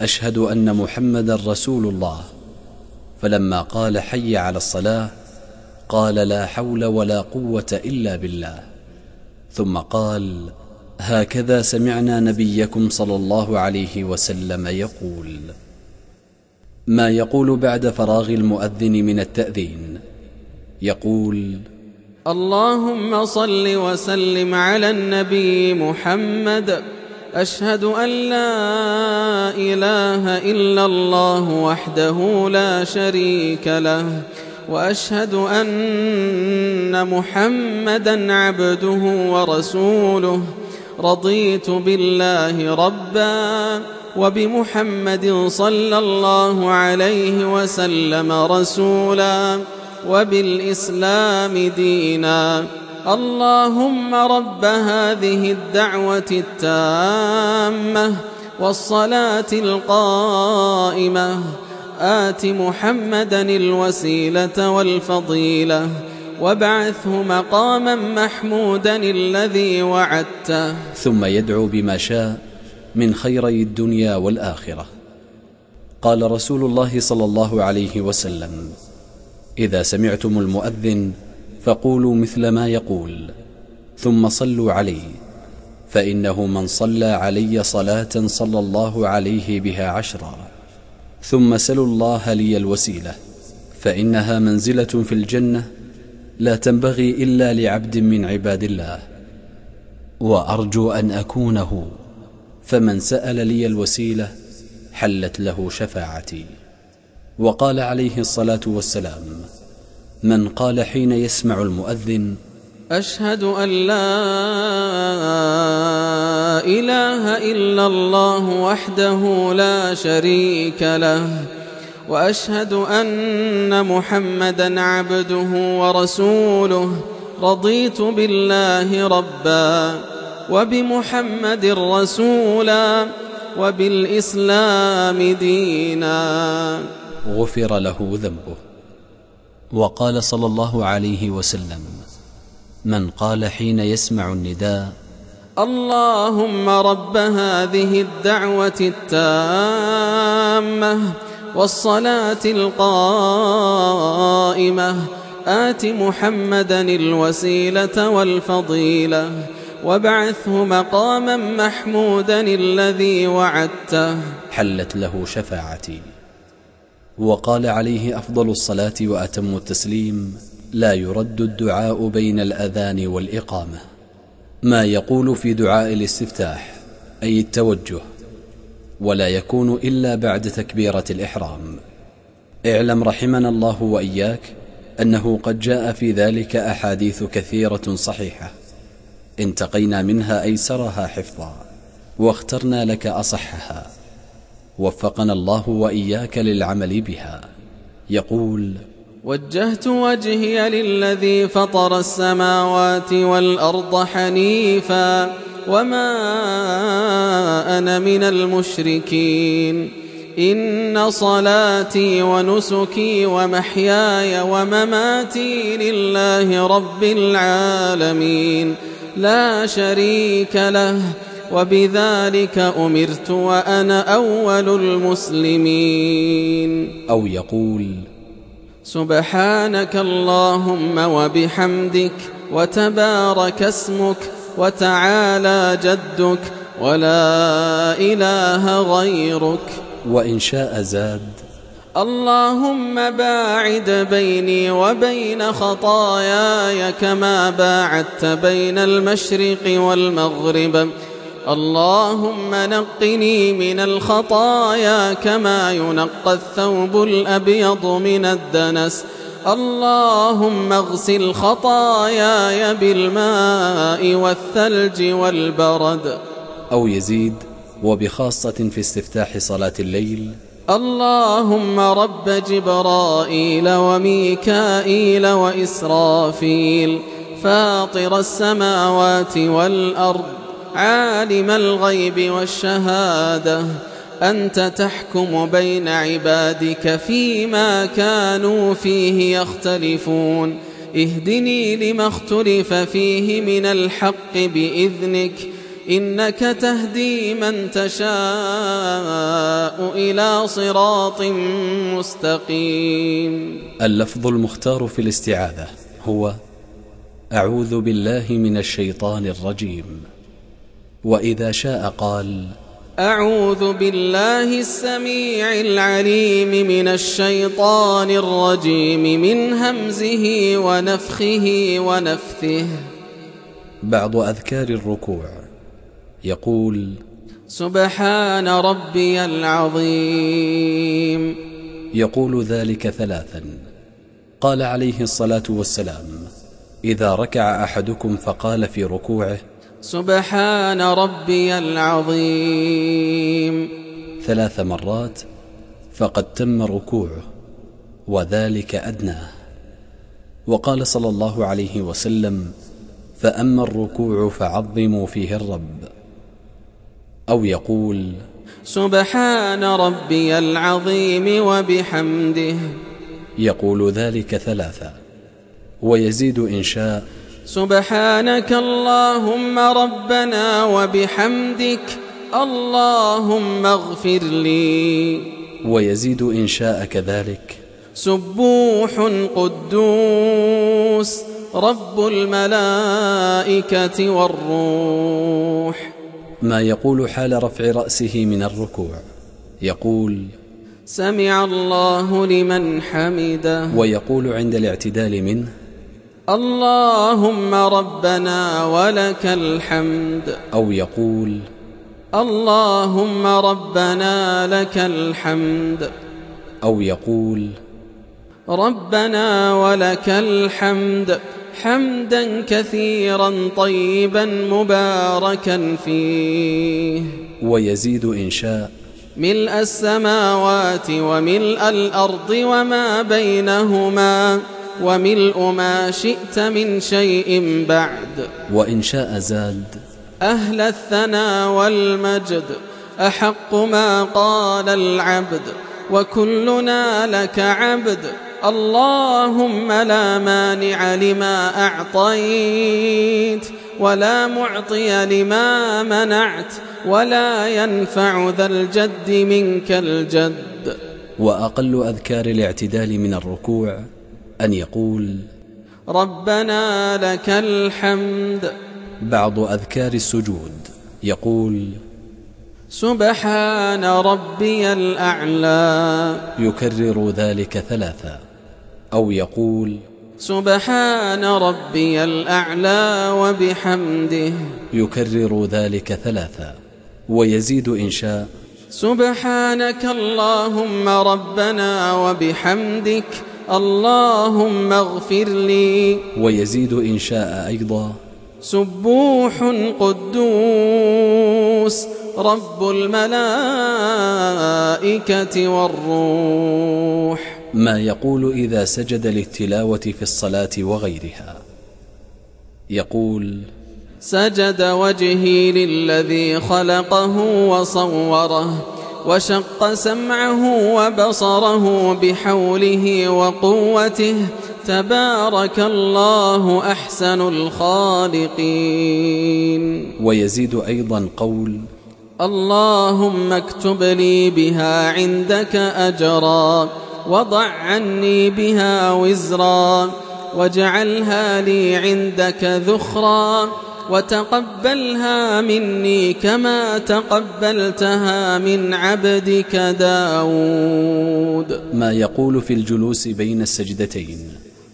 أشهد أن محمدا رسول الله. فلما قال حي على الصلاة قال لا حول ولا قوة إلا بالله. ثم قال هكذا سمعنا نبيكم صلى الله عليه وسلم يقول. ما يقول بعد فراغ المؤذن من التأذين. يقول اللهم صل وسلم على النبي محمد. أشهد أن لا إله إلا الله وحده لا شريك له. وأشهد أن محمدا عبده ورسوله. رضيت بالله ربا. وبمحمد صلى الله عليه وسلم رسولا وبالإسلام دينا. اللهم رب هذه الدعوة التامة والصلاة القائمة. آت محمدا الوسيلة والفضيلة. وابعثه مقاما محمودا الذي وعدته. ثم يدعو بما شاء من خيري الدنيا والآخرة. قال رسول الله صلى الله عليه وسلم إذا سمعتم المؤذن فقولوا مثل ما يقول ثم صلوا عليه فإنه من صلى علي صلاة صلى الله عليه بها عشرا ثم سلوا الله لي الوسيلة فإنها منزلة في الجنة لا تنبغي إلا لعبد من عباد الله وأرجو أن أكونه. فمن سأل لي الوسيلة حلت له شفاعتي. وقال عليه الصلاة والسلام من قال حين يسمع المؤذن أشهد أن لا إله إلا الله وحده لا شريك له وأشهد أن محمدا عبده ورسوله رضيت بالله ربا. وبمحمد رسولا وبالإسلام دينا. غفر له ذنبه. وقال صلى الله عليه وسلم من قال حين يسمع النداء اللهم رب هذه الدعوة التامة والصلاة القائمة آت محمدا الوسيلة والفضيلة وابعثه مقاما محمودا الذي وعدته. حلت له شفاعتي. وقال عليه أفضل الصلاة وأتم التسليم لا يرد الدعاء بين الأذان والإقامة. ما يقول في دعاء الاستفتاح أي التوجه ولا يكون إلا بعد تكبيرة الإحرام. اعلم رحمنا الله وإياك أنه قد جاء في ذلك أحاديث كثيرة صحيحة. انتقينا منها أيسرها حفظا واخترنا لك أصحها وفقنا الله وإياك للعمل بها. يقول وجهت وجهي للذي فطر السماوات والأرض حنيفا وما أنا من المشركين. إن صلاتي ونسكي ومحياي ومماتي لله رب العالمين. لا شريك له وبذلك أمرت وأنا أول المسلمين. أو يقول سبحانك اللهم وبحمدك وتبارك اسمك وتعالى جدك ولا إله غيرك. وإن شاء زاد. اللهم باعد بيني وبين خطاياي كما باعدت بين المشرق والمغرب. اللهم نقني من الخطايا كما ينقى الثوب الأبيض من الدنس. اللهم اغسل خطاياي بالماء والثلج والبرد. أو يزيد وبخاصة في استفتاح صلاة الليل اللهم رب جبرائيل وميكائيل وإسرافيل فاطر السماوات والأرض عالم الغيب والشهادة أنت تحكم بين عبادك فيما كانوا فيه يختلفون اهدني لما اختلف فيه من الحق بإذنك إنك تهدي من تشاء إلى صراط مستقيم. اللفظ المختار في الاستعاذة هو أعوذ بالله من الشيطان الرجيم. وإذا شاء قال أعوذ بالله السميع العليم من الشيطان الرجيم من همزه ونفخه ونفثه. بعض أذكار الركوع. يقول سبحان ربي العظيم. يقول ذلك ثلاثا. قال عليه الصلاة والسلام إذا ركع أحدكم فقال في ركوعه سبحان ربي العظيم. ثلاث مرات فقد تم ركوعه وذلك أدناه وقال صلى الله عليه وسلم فأما الركوع فعظموا فيه الرب. أو يقول سبحان ربي العظيم وبحمده. يقول ذلك ثلاثا ويزيد إن شاء. سبحانك اللهم ربنا وبحمدك اللهم اغفر لي. ويزيد إن شاء كذلك. سبوح قدوس رب الملائكة والروح. ما يقول حال رفع رأسه من الركوع. يقول سمع الله لمن حمده. ويقول عند الاعتدال منه اللهم ربنا ولك الحمد. أو يقول اللهم ربنا لك الحمد. أو يقول ربنا ولك الحمد. حمدا كثيرا طيبا مباركا فيه. ويزيد إن شاء ملء السماوات وملء الأرض وما بينهما وملء ما شئت من شيء بعد. وإن شاء زاد أهل الثنى والمجد أحق ما قال العبد وكلنا لك عبد اللهم لا مانع لما أعطيت ولا معطي لما منعت ولا ينفع ذا الجد منك الجد. وأقل أذكار الاعتدال من الركوع أن يقول ربنا لك الحمد. بعض أذكار السجود يقول سبحان ربي الأعلى. يكرر ذلك ثلاثا أو يقول سبحان ربي الأعلى وبحمده. يكرر ذلك ثلاثا ويزيد إن شاء. سبحانك اللهم ربنا وبحمدك. اللهم اغفر لي. ويزيد إن شاء أيضا. سبوح قدوس. رب الملائكة والروح. ما يقول إذا سجد للتلاوة في الصلاة وغيرها. يقول سجد وجهي للذي خلقه وصوره وشق سمعه وبصره بحوله وقوته. تبارك الله أحسن الخالقين. ويزيد أيضا قول اللهم اكتب لي بها عندك أجرا. وضع عني بها وزرا واجعلها لي عندك ذخرا وتقبلها مني كما تقبلتها من عبدك داود. ما يقول في الجلوس بين السجدتين.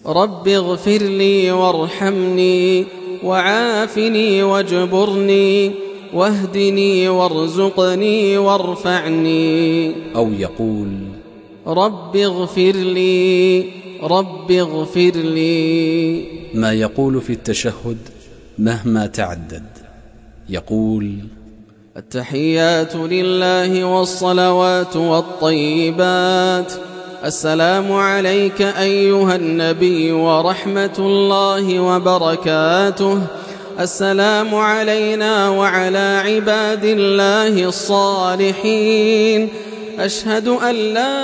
رب اغفر لي وارحمني وعافني واجبرني واهدني وارزقني وارفعني. أو يقول رب اغفر لي رب اغفر لي. ما يقول في التشهد مهما تعدد. يقول التحيات لله والصلوات والطيبات. السلام عليك أيها النبي ورحمة الله وبركاته. السلام علينا وعلى عباد الله الصالحين. أشهد أن لا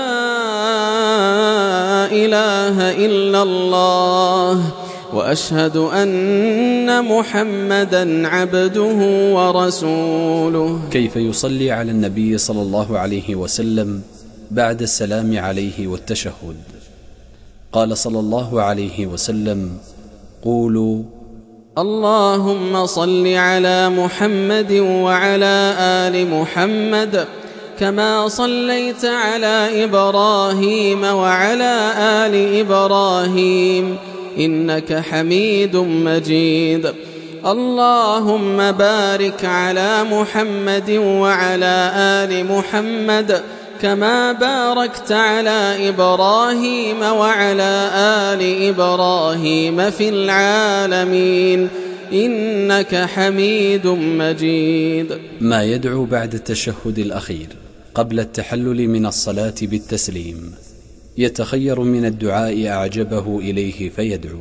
إله إلا الله وأشهد أن محمدا عبده ورسوله. كيف يصلي على النبي صلى الله عليه وسلم بعد السلام عليه والتشهد؟ قال صلى الله عليه وسلم قولوا اللهم صل على محمد وعلى آل محمد. كما صليت على إبراهيم وعلى آل إبراهيم إنك حميد مجيد. اللهم بارك على محمد وعلى آل محمد كما باركت على إبراهيم وعلى آل إبراهيم في العالمين. إنك حميد مجيد. ما يدعو بعد التشهد الأخير. قبل التحلل من الصلاة بالتسليم. يتخير من الدعاء أعجبه إليه فيدعو.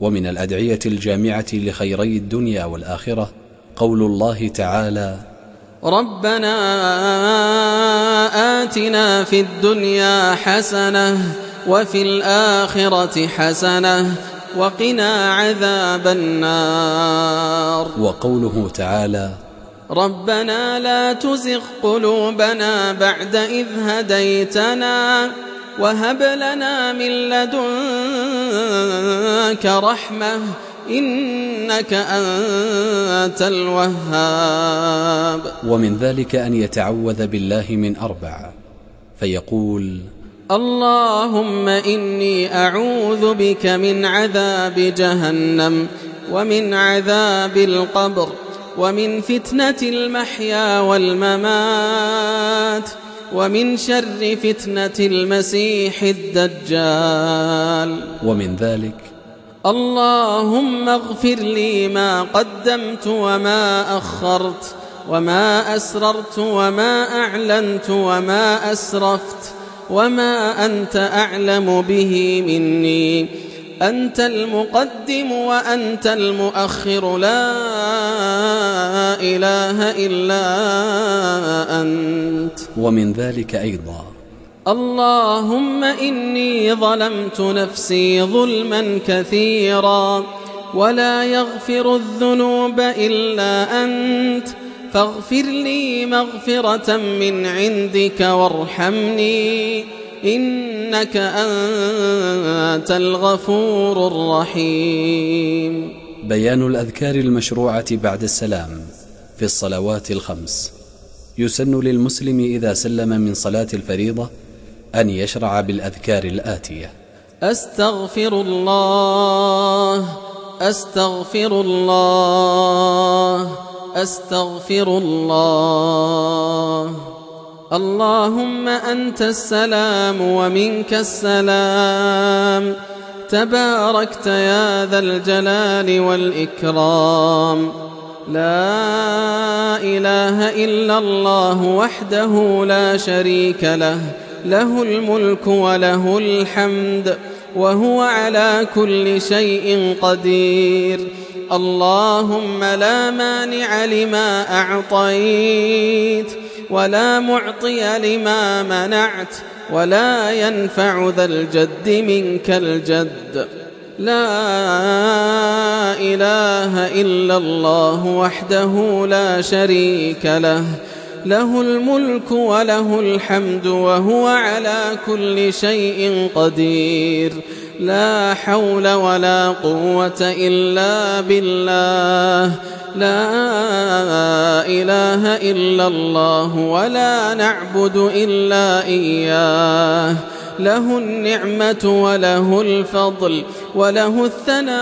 ومن الأدعية الجامعة لخيري الدنيا والآخرة قول الله تعالى ربنا آتنا في الدنيا حسنة وفي الآخرة حسنة وقنا عذاب النار. وقوله تعالى ربنا لا تزغ قلوبنا بعد إذ هديتنا وهب لنا من لدنك رحمة إنك أنت الوهاب. ومن ذلك أن يتعوذ بالله من أربع فيقول اللهم إني أعوذ بك من عذاب جهنم ومن عذاب القبر ومن فتنة المحيا والممات ومن شر فتنة المسيح الدجال. ومن ذلك اللهم اغفر لي ما قدمت وما أخرت وما أسررت وما أعلنت وما أسرفت وما أنت أعلم به مني. أنت المقدم وأنت المؤخر لا إله إلا أنت. ومن ذلك أيضا. اللهم إني ظلمت نفسي ظلما كثيرا ولا يغفر الذنوب إلا أنت. فاغفر لي مغفرة من عندك وارحمني. إنك أنت الغفور الرحيم. بيان الأذكار المشروعة بعد السلام في الصلوات الخمس. يسن للمسلم إذا سلم من صلاة الفريضة أن يشرع بالأذكار الآتية. أستغفر الله أستغفر الله أستغفر الله. اللهم أنت السلام ومنك السلام. تباركت يا ذا الجلال والإكرام. لا إله إلا الله وحده لا شريك له. له الملك وله الحمد وهو على كل شيء قدير. اللهم لا مانع لما أعطيت. ولا معطي لما منعت ولا ينفع ذا الجد منك الجد. لا إله إلا الله وحده لا شريك له. له الملك وله الحمد وهو على كل شيء قدير. لا حول ولا قوة إلا بالله. لا إله إلا الله ولا نعبد إلا إياه. له النعمة وله الفضل وله الثناء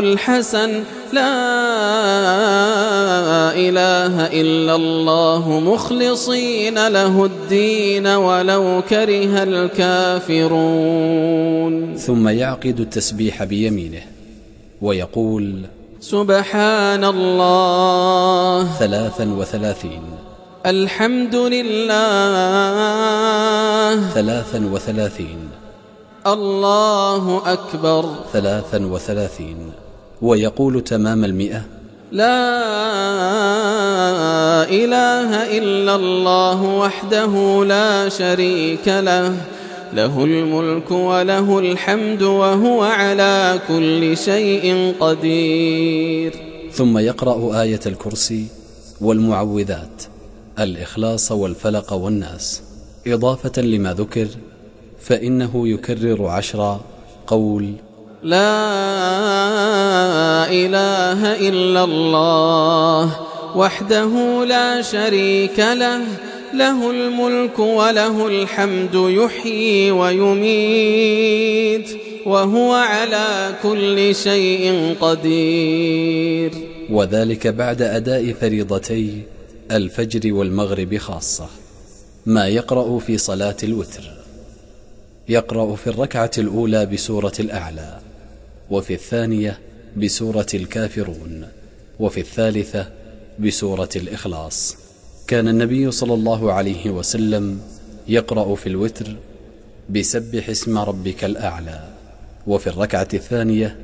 الحسن. لا إله إلا الله. مخلصين له الدين ولو كره الكافرون. ثم يعقد التسبيح بيمينه ويقول سبحان الله ثلاثا وثلاثين. الحمد لله ثلاثا وثلاثين. الله أكبر. ثلاثا وثلاثين. ويقول تمام المئة. لا إله إلا الله وحده لا شريك له. له الملك وله الحمد وهو على كل شيء قدير. ثم يقرأ آية الكرسي والمعوذات الإخلاص والفلق والناس. إضافة لما ذكر فإنه يكرر عشرا قول لا إله إلا الله وحده لا شريك له له الملك وله الحمد يحيي ويميت وهو على كل شيء قدير. وذلك بعد أداء فريضتي الفجر والمغرب خاصة. ما يقرأ في صلاة الوتر. يقرأ في الركعة الأولى بسورة الأعلى وفي الثانية بسورة الكافرون وفي الثالثة بسورة الإخلاص. كان النبي صلى الله عليه وسلم يقرأ في الوتر بسبح اسم ربك الأعلى وفي الركعة الثانية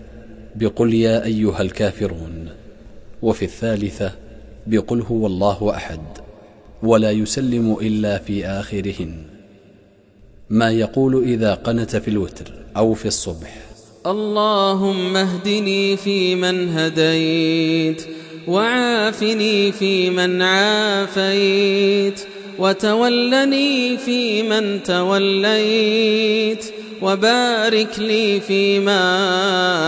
بقل يا أيها الكافرون وفي الثالثة بقل هو الله أحد ولا يسلم إلا في آخرهن. ما يقول إذا قنت في الوتر أو في الصبح. اللهم اهدني فيمن هديت وعافني فيمن عافيت وتولني فيمن توليت وبارك لي فيما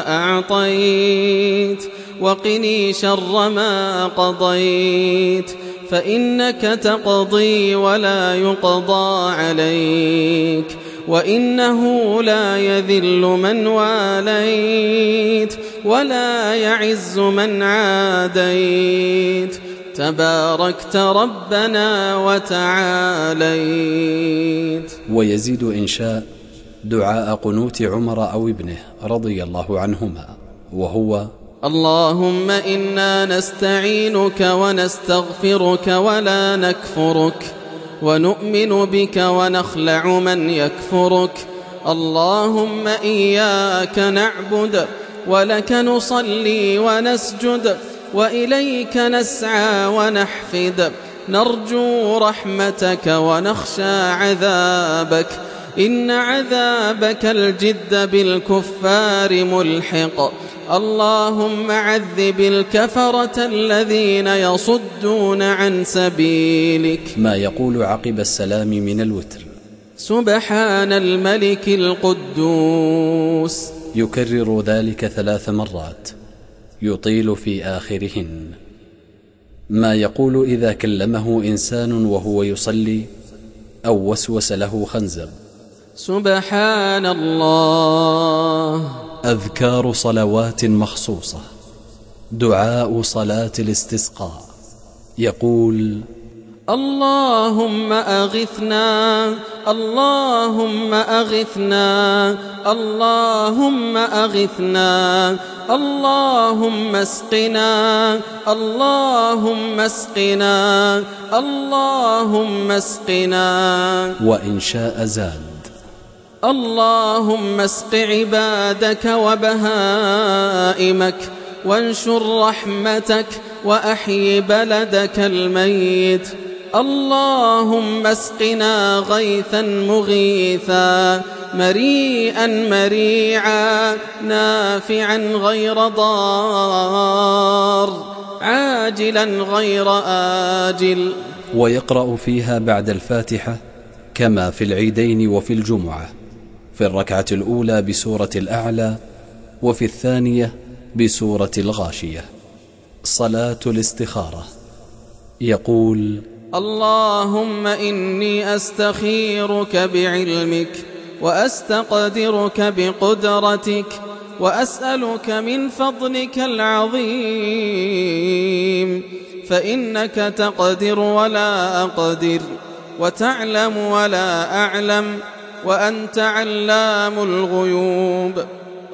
أعطيت وقني شر ما قضيت فإنك تقضي ولا يقضى عليك وإنه لا يذل من واليت. ولا يعز من عاديت. تباركت ربنا وتعاليت. ويزيد إن شاء دعاء قنوت عمر أو ابنه رضي الله عنهما وهو اللهم إنا نستعينك ونستغفرك ولا نكفرك ونؤمن بك ونخلع من يكفرك. اللهم إياك نعبد ولك نصلي ونسجد وإليك نسعى ونحفد. نرجو رحمتك ونخشى عذابك. إن عذابك الجد بالكفار ملحق. اللهم عذب الكفرة الذين يصدون عن سبيلك. ما يقول عقب السلام من الوتر. سبحان الملك القدوس. يكرر ذلك ثلاث مرات. يطيل في آخرهن. ما يقول إذا كلمه إنسان وهو يصلي أو وسوس له خنزب سبحان الله. أذكار صلوات مخصوصة. دعاء صلاة الاستسقاء. يقول اللهم أغثنا اللهم أغثنا اللهم أغثنا اللهم اسقنا اللهم اسقنا اللهم اسقنا. وإن شاء زاد. اللهم اسق عبادك وبهائمك وانشر رحمتك وأحي بلدك الميت. اللهم اسقنا غيثا مغيثا مريئا مريعا نافعا غير ضار عاجلا غير آجل. ويقرأ فيها بعد الفاتحة كما في العيدين وفي الجمعة في الركعة الأولى بسورة الأعلى وفي الثانية بسورة الغاشية. صلاة الاستخارة. يقول اللهم إني أستخيرك بعلمك وأستقدرك بقدرتك وأسألك من فضلك العظيم فإنك تقدر ولا أقدر وتعلم ولا أعلم وأنت علام الغيوب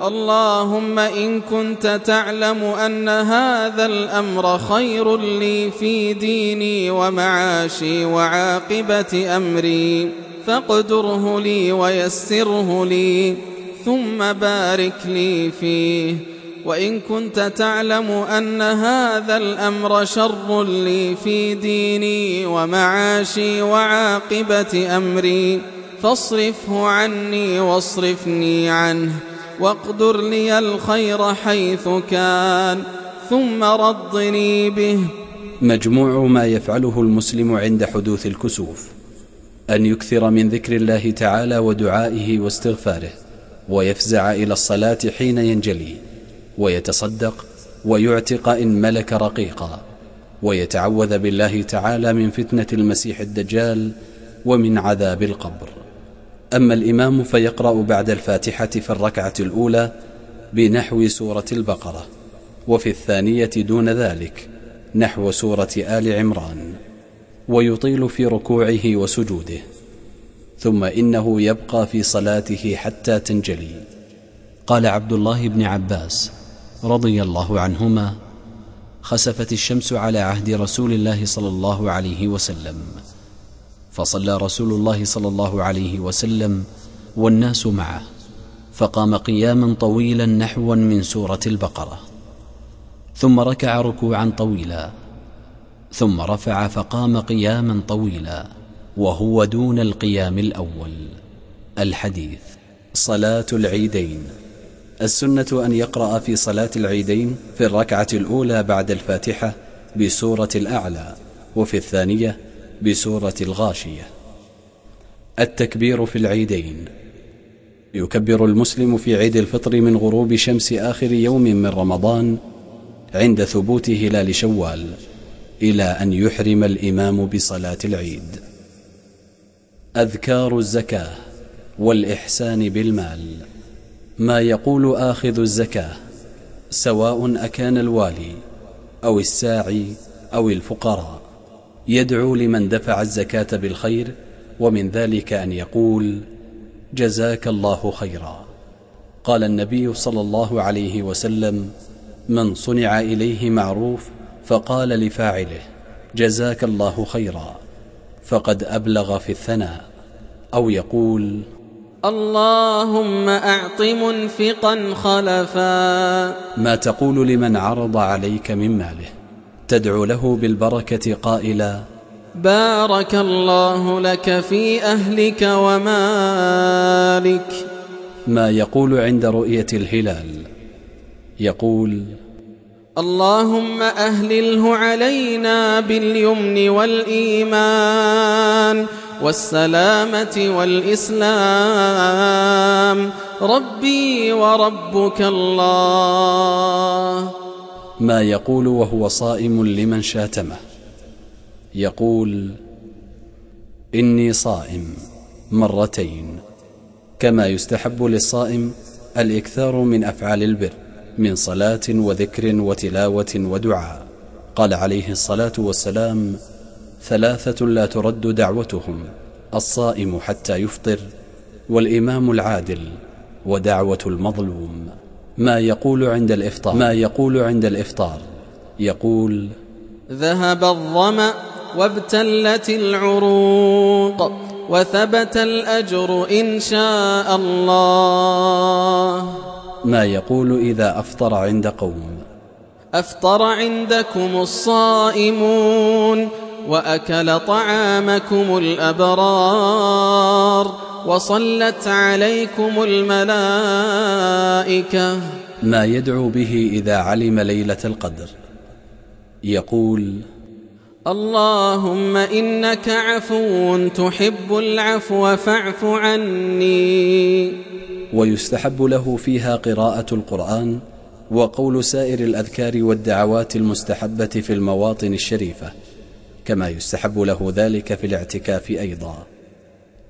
اللهم إن كنت تعلم أن هذا الأمر خير لي في ديني ومعاشي وعاقبة أمري فاقدره لي ويسره لي ثم بارك لي فيه. وإن كنت تعلم أن هذا الأمر شر لي في ديني ومعاشي وعاقبة أمري فاصرفه عني واصرفني عنه. واقدر لي الخير حيث كان ثم رضني به. مجموع ما يفعله المسلم عند حدوث الكسوف أن يكثر من ذكر الله تعالى ودعائه واستغفاره ويفزع إلى الصلاة حين ينجلي ويتصدق ويعتق إن ملك رقيقا ويتعوذ بالله تعالى من فتنة المسيح الدجال ومن عذاب القبر. أما الإمام فيقرأ بعد الفاتحة في الركعة الأولى بنحو سورة البقرة وفي الثانية دون ذلك نحو سورة آل عمران ويطيل في ركوعه وسجوده ثم إنه يبقى في صلاته حتى تنجلي. قال عبد الله بن عباس رضي الله عنهما خسفت الشمس على عهد رسول الله صلى الله عليه وسلم. فصلى رسول الله صلى الله عليه وسلم والناس معه فقام قياما طويلا نحوا من سورة البقرة. ثم ركع ركوعا طويلا ثم رفع فقام قياما طويلا وهو دون القيام الأول. الحديث صلاة العيدين. السنة أن يقرأ في صلاة العيدين في الركعة الأولى بعد الفاتحة بسورة الأعلى وفي الثانية بسورة الغاشية. التكبير في العيدين. يكبر المسلم في عيد الفطر من غروب شمس آخر يوم من رمضان عند ثبوت هلال شوال إلى أن يحرم الإمام بصلاة العيد. أذكار الزكاة والإحسان بالمال. ما يقول آخذ الزكاة سواء أكان الوالي أو الساعي أو الفقراء. يدعو لمن دفع الزكاة بالخير ومن ذلك أن يقول جزاك الله خيرا. قال النبي صلى الله عليه وسلم من صنع إليه معروف فقال لفاعله جزاك الله خيرا. فقد أبلغ في الثناء أو يقول اللهم أعط منفقا خلفا. ما تقول لمن عرض عليك من ماله؟ تدعو له بالبركة قائلا. بارك الله لك في أهلك ومالك. ما يقول عند رؤية الهلال. يقول اللهم أهلله علينا باليمن والإيمان والسلامة والإسلام. ربي وربك الله. ما يقول وهو صائم لمن شاتمه. يقول إني صائم مرتين. كما يستحب للصائم الإكثار من أفعال البر من صلاة وذكر وتلاوة ودعاء. قال عليه الصلاة والسلام ثلاثة لا ترد دعوتهم الصائم حتى يفطر والإمام العادل ودعوة المظلوم. ما يقول عند الإفطار. ما يقول عند الإفطار. يقول ذهب الظمأ وابتلت العروق وثبت الأجر إن شاء الله. ما يقول إذا أفطر عند قوم. أفطر عندكم الصائمون وأكل طعامكم الأبرار. وصلت عليكم الملائكة. ما يدعو به إذا علم ليلة القدر. يقول اللهم إنك عفو تحب العفو فاعف عني. ويستحب له فيها قراءة القرآن وقول سائر الأذكار والدعوات المستحبة في المواطن الشريفة كما يستحب له ذلك في الاعتكاف أيضا.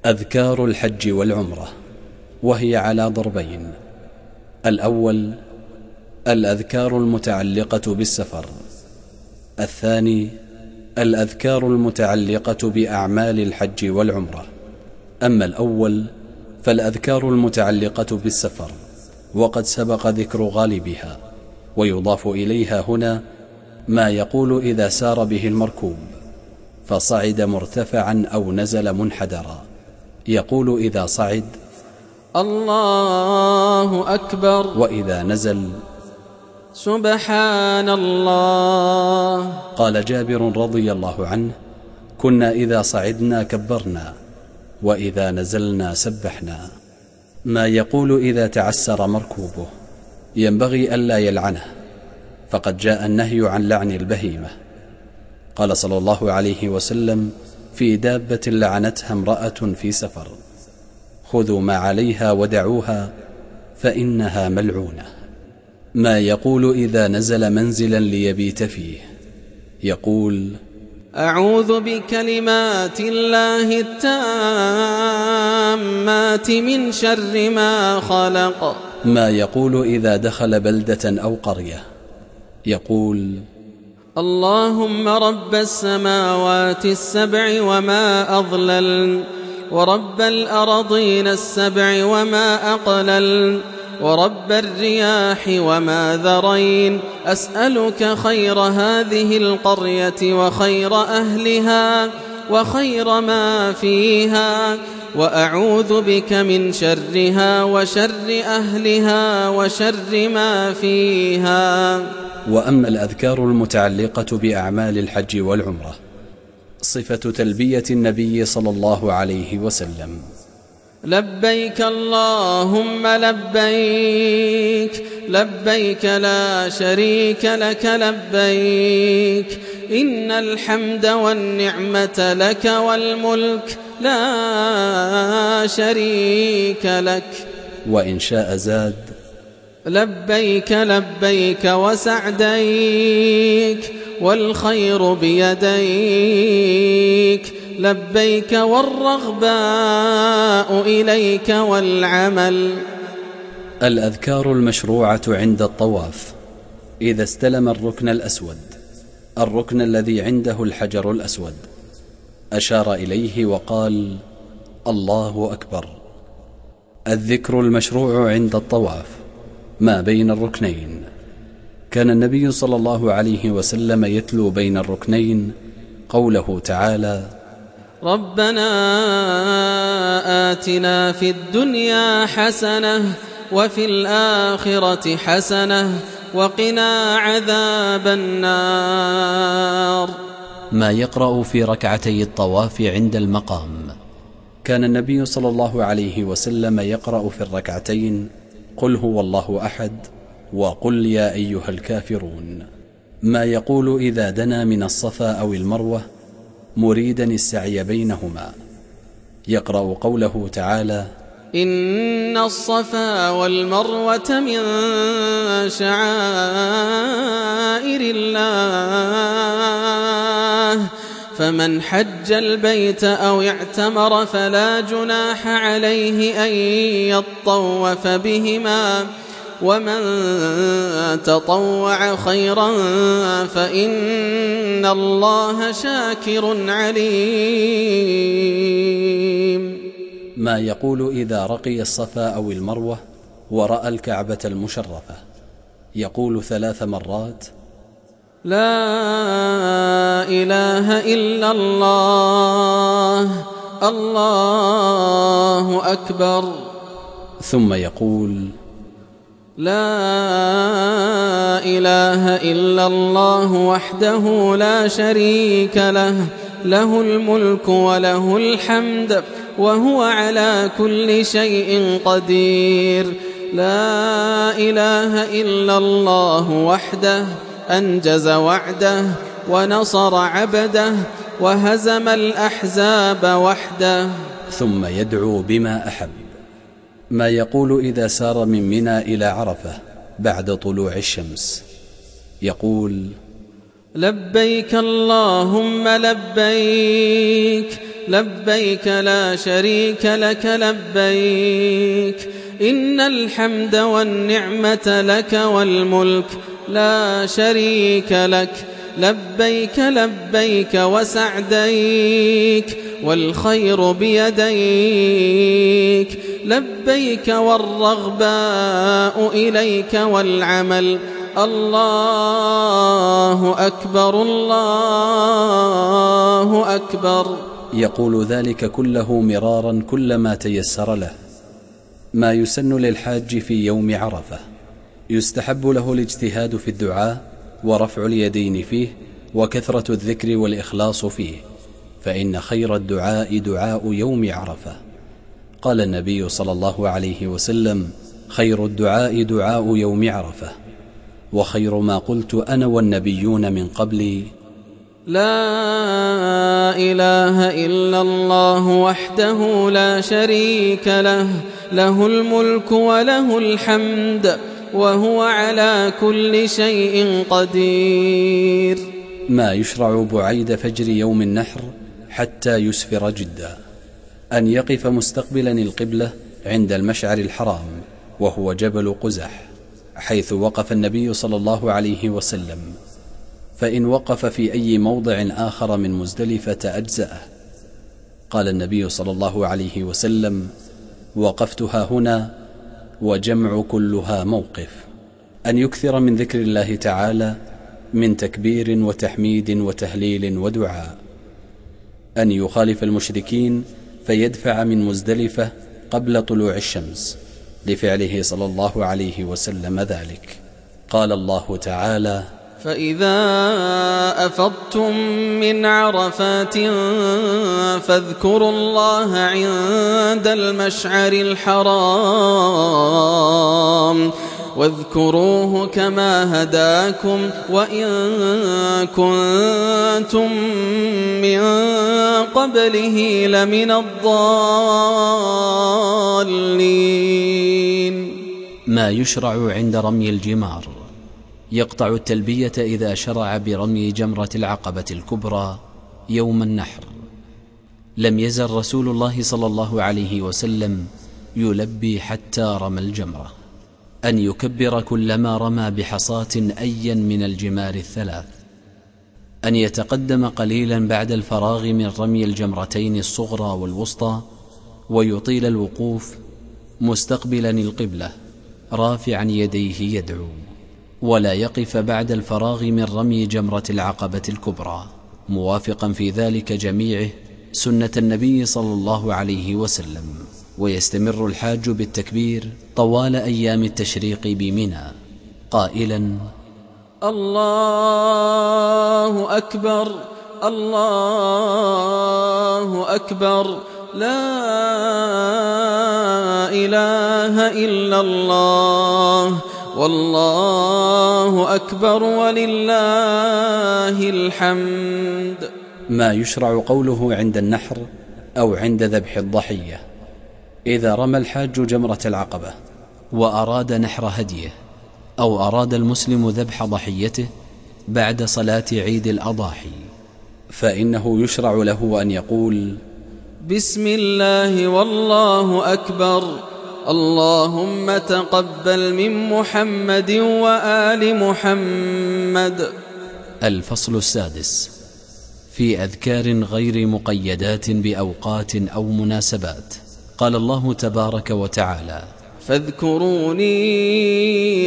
أذكار الحج والعمرة وهي على ضربين. الأول الأذكار المتعلقة بالسفر. الثاني الأذكار المتعلقة بأعمال الحج والعمرة. أما الأول فالأذكار المتعلقة بالسفر وقد سبق ذكر غالبها ويضاف إليها هنا ما يقول إذا سار به المركوب فصعد مرتفعا أو نزل منحدرا. يقول إذا صعد الله أكبر. وإذا نزل سبحان الله. قال جابر رضي الله عنه كنا إذا صعدنا كبرنا وإذا نزلنا سبحنا. ما يقول إذا تعسر مركوبه. ينبغي ألا يلعنه. فقد جاء النهي عن لعن البهيمة. قال صلى الله عليه وسلم في دابة لعنتها امرأة في سفر. خذوا ما عليها ودعوها فإنها ملعونة. ما يقول إذا نزل منزلا ليبيت فيه. يقول أعوذ بكلمات الله التامات من شر ما خلق. ما يقول إذا دخل بلدة أو قرية. يقول اللهم رب السماوات السبع وما أضلل ورب الأرضين السبع وما أقلل ورب الرياح وما ذرين. أسألك خير هذه القرية وخير أهلها وخير ما فيها وأعوذ بك من شرها وشر أهلها وشر ما فيها. وأما الأذكار المتعلقة بأعمال الحج والعمرة صفة تلبية النبي صلى الله عليه وسلم. لبيك اللهم لبيك لبيك لا شريك لك لبيك. إن الحمد والنعمة لك والملك لا شريك لك. وإن شاء زاد لبيك لبيك وسعديك والخير بيديك. لبيك والرغباء إليك والعمل. الأذكار المشروعة عند الطواف. إذا استلم الركن الأسود. الركن الذي عنده الحجر الأسود. أشار إليه وقال الله أكبر. الذكر المشروع عند الطواف. ما بين الركنين. كان النبي صلى الله عليه وسلم يتلو بين الركنين قوله تعالى ربنا آتنا في الدنيا حسنة وفي الآخرة حسنة وقنا عذاب النار. ما يقرأ في ركعتي الطواف عند المقام. كان النبي صلى الله عليه وسلم يقرأ في الركعتين قل هو الله أحد وقل يا أيها الكافرون. ما يقول إذا دنا من الصفا أو المروة مريدا السعي بينهما. يقرأ قوله تعالى إن الصفا والمروة من شعائر الله. فمن حج البيت أو اعتمر فلا جناح عليه أن يطوف بهما ومن تطوع خيرا فإن الله شاكر عليم. ما يقول إذا رقي الصفا أو المروة ورأى الكعبة المشرفة. يقول ثلاث مرات لا إله إلا الله. الله أكبر. ثم يقول لا إله إلا الله وحده لا شريك له. له الملك وله الحمد وهو على كل شيء قدير. لا إله إلا الله وحده أنجز وعده ونصر عبده وهزم الأحزاب وحده. ثم يدعو بما أحب. ما يقول إذا سار من منى إلى عرفة بعد طلوع الشمس. يقول لبيك اللهم لبيك لبيك لا شريك لك لبيك. إن الحمد والنعمة لك والملك لا شريك لك. لبيك لبيك وسعديك والخير بيديك. لبيك والرغباء إليك والعمل. الله أكبر الله أكبر. يقول ذلك كله مرارا كلما تيسر له ما يسن للحاج في يوم عرفة. يستحب له الاجتهاد في الدعاء ورفع اليدين فيه وكثرة الذكر والإخلاص فيه فإن خير الدعاء دعاء يوم عرفة. قال النبي صلى الله عليه وسلم خير الدعاء دعاء يوم عرفة وخير ما قلت أنا والنبيون من قبلي لا إله إلا الله وحده لا شريك له له الملك وله الحمد. وهو على كل شيء قدير. ما يشرع بعيد فجر يوم النحر حتى يسفر جدا. أن يقف مستقبلا القبلة عند المشعر الحرام وهو جبل قزح حيث وقف النبي صلى الله عليه وسلم. فإن وقف في أي موضع آخر من مزدلفة أجزأه. قال النبي صلى الله عليه وسلم وقفتها هنا وجمع كلها موقف. أن يكثر من ذكر الله تعالى من تكبير وتحميد وتهليل ودعاء. أن يخالف المشركين فيدفع من مزدلفة قبل طلوع الشمس لفعله صلى الله عليه وسلم ذلك. قال الله تعالى فإذا أفضتم من عرفات فاذكروا الله عند المشعر الحرام واذكروه كما هداكم وإن كنتم من قبله لمن الضالين. ما يشرع عند رمي الجمار. يقطع التلبية إذا شرع برمي جمرة العقبة الكبرى يوم النحر. لم يزل رسول الله صلى الله عليه وسلم يلبي حتى رمى الجمرة. أن يكبر كلما رمى بحصاة أيا من الجمار الثلاث. أن يتقدم قليلا بعد الفراغ من رمي الجمرتين الصغرى والوسطى ويطيل الوقوف مستقبلا القبلة رافعا يديه يدعو. ولا يقف بعد الفراغ من رمي جمرة العقبة الكبرى. موافقا في ذلك جميعه سنة النبي صلى الله عليه وسلم. ويستمر الحاج بالتكبير طوال أيام التشريق بمنى. قائلا الله أكبر الله أكبر لا إله إلا الله. والله أكبر ولله الحمد. ما يشرع قوله عند النحر أو عند ذبح الضحية إذا رمى الحاج جمرة العقبة وأراد نحر هديه أو أراد المسلم ذبح ضحيته بعد صلاة عيد الأضاحي. فإنه يشرع له أن يقول بسم الله والله أكبر. اللهم تقبل من محمد وآل محمد. الفصل السادس. في أذكار غير مقيدات بأوقات أو مناسبات. قال الله تبارك وتعالى فاذكروني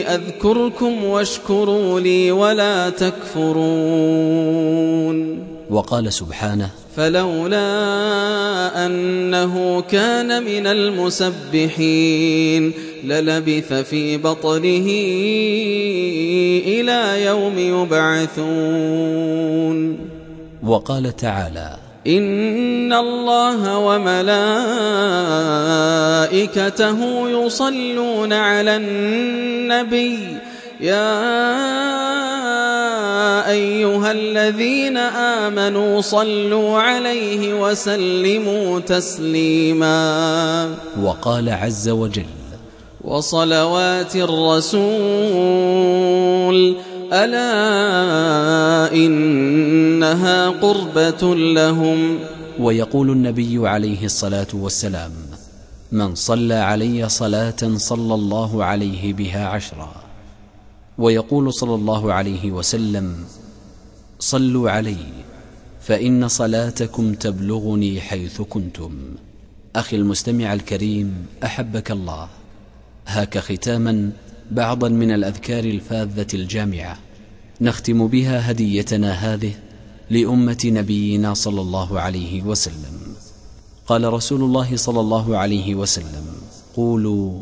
أذكركم واشكروا لي ولا تكفرون. وقال سبحانه فلولا أنه كان من المسبحين للبث في بطنه إلى يوم يبعثون. وقال تعالى إن الله وملائكته يصلون على النبي يا أيها الذين آمنوا صلوا عليه وسلموا تسليما. وقال عز وجل وصلوات الرسول ألا إنها قربة لهم. ويقول النبي عليه الصلاة والسلام من صلى علي صلاة صلى الله عليه بها عشرا. ويقول صلى الله عليه وسلم صلوا علي فإن صلاتكم تبلغني حيث كنتم. أخي المستمع الكريم أحبك الله. هاك ختاما بعضا من الأذكار الفاذة الجامعة. نختم بها هديتنا هذه لأمة نبينا صلى الله عليه وسلم. قال رسول الله صلى الله عليه وسلم قولوا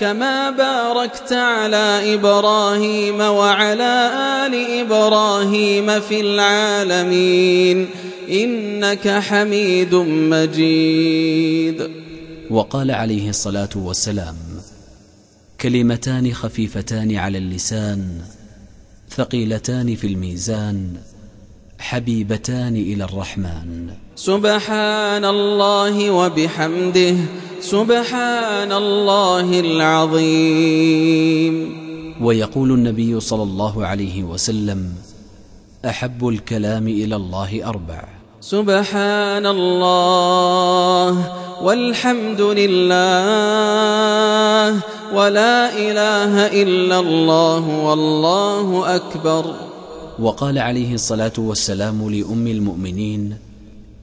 كما باركت على إبراهيم وعلى آل إبراهيم في العالمين. إنك حميد مجيد. وقال عليه الصلاة والسلام كلمتان خفيفتان على اللسان ثقيلتان في الميزان حبيبتان إلى الرحمن. سبحان الله وبحمده سبحان الله العظيم. ويقول النبي صلى الله عليه وسلم أحب الكلام إلى الله أربع. سبحان الله والحمد لله ولا إله إلا الله والله أكبر. وقال عليه الصلاة والسلام لأم المؤمنين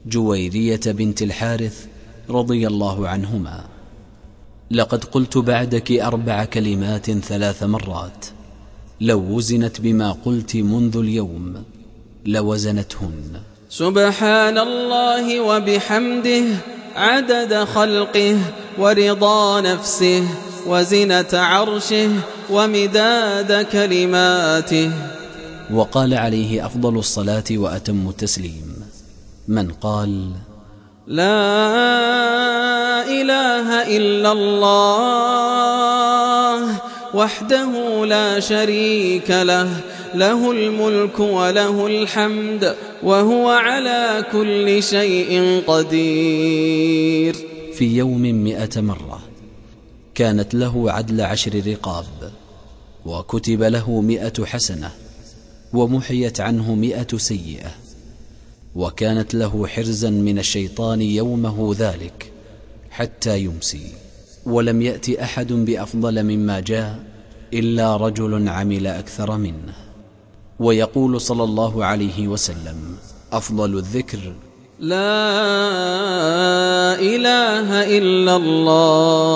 جويرية بنت الحارث رضي الله عنهما لقد قلت بعدك أربع كلمات ثلاث مرات لو وزنت بما قلت منذ اليوم لوزنتهن. سبحان الله وبحمده عدد خلقه ورضا نفسه وزنة عرشه ومداد كلماته. وقال عليه أفضل الصلاة وأتم التسليم. من قال لا إله إلا الله وحده لا شريك له له الملك وله الحمد وهو على كل شيء قدير. في يوم مئة مرة كانت له عدل عشر رقاب وكتب له مئة حسنة ومحيت عنه مئة سيئة وكانت له حرزا من الشيطان يومه ذلك حتى يمسي. ولم يأت أحد بأفضل مما جاء إلا رجل عمل أكثر منه. ويقول صلى الله عليه وسلم أفضل الذكر لا إله إلا الله.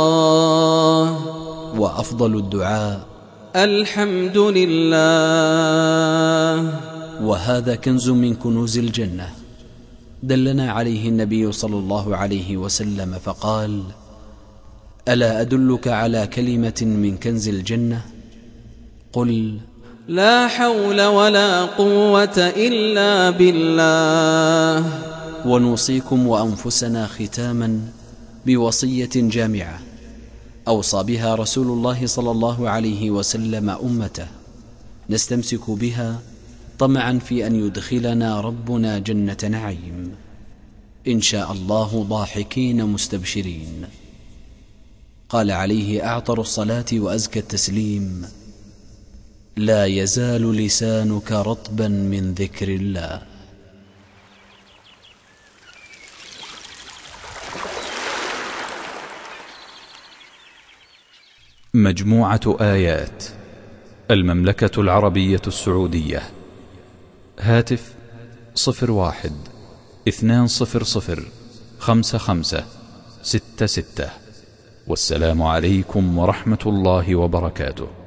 وأفضل الدعاء الحمد لله وهذا كنز من كنوز الجنة. دلنا عليه النبي صلى الله عليه وسلم فقال ألا أدلك على كلمة من كنز الجنة؟ قل لا حول ولا قوة إلا بالله. ونوصيكم وأنفسنا ختاما بوصية جامعة. أوصى بها رسول الله صلى الله عليه وسلم أمته. نستمسك بها طمعا في أن يدخلنا ربنا جنة نعيم. إن شاء الله ضاحكين مستبشرين. قال عليه أعطر الصلاة وأزكى التسليم. لا يزال لسانك رطبا من ذكر الله. مجموعة آيات. المملكة العربية السعودية. هاتف صفر واحد اثنان صفر صفر خمسة خمسة ستة ستة. والسلام عليكم ورحمة الله وبركاته.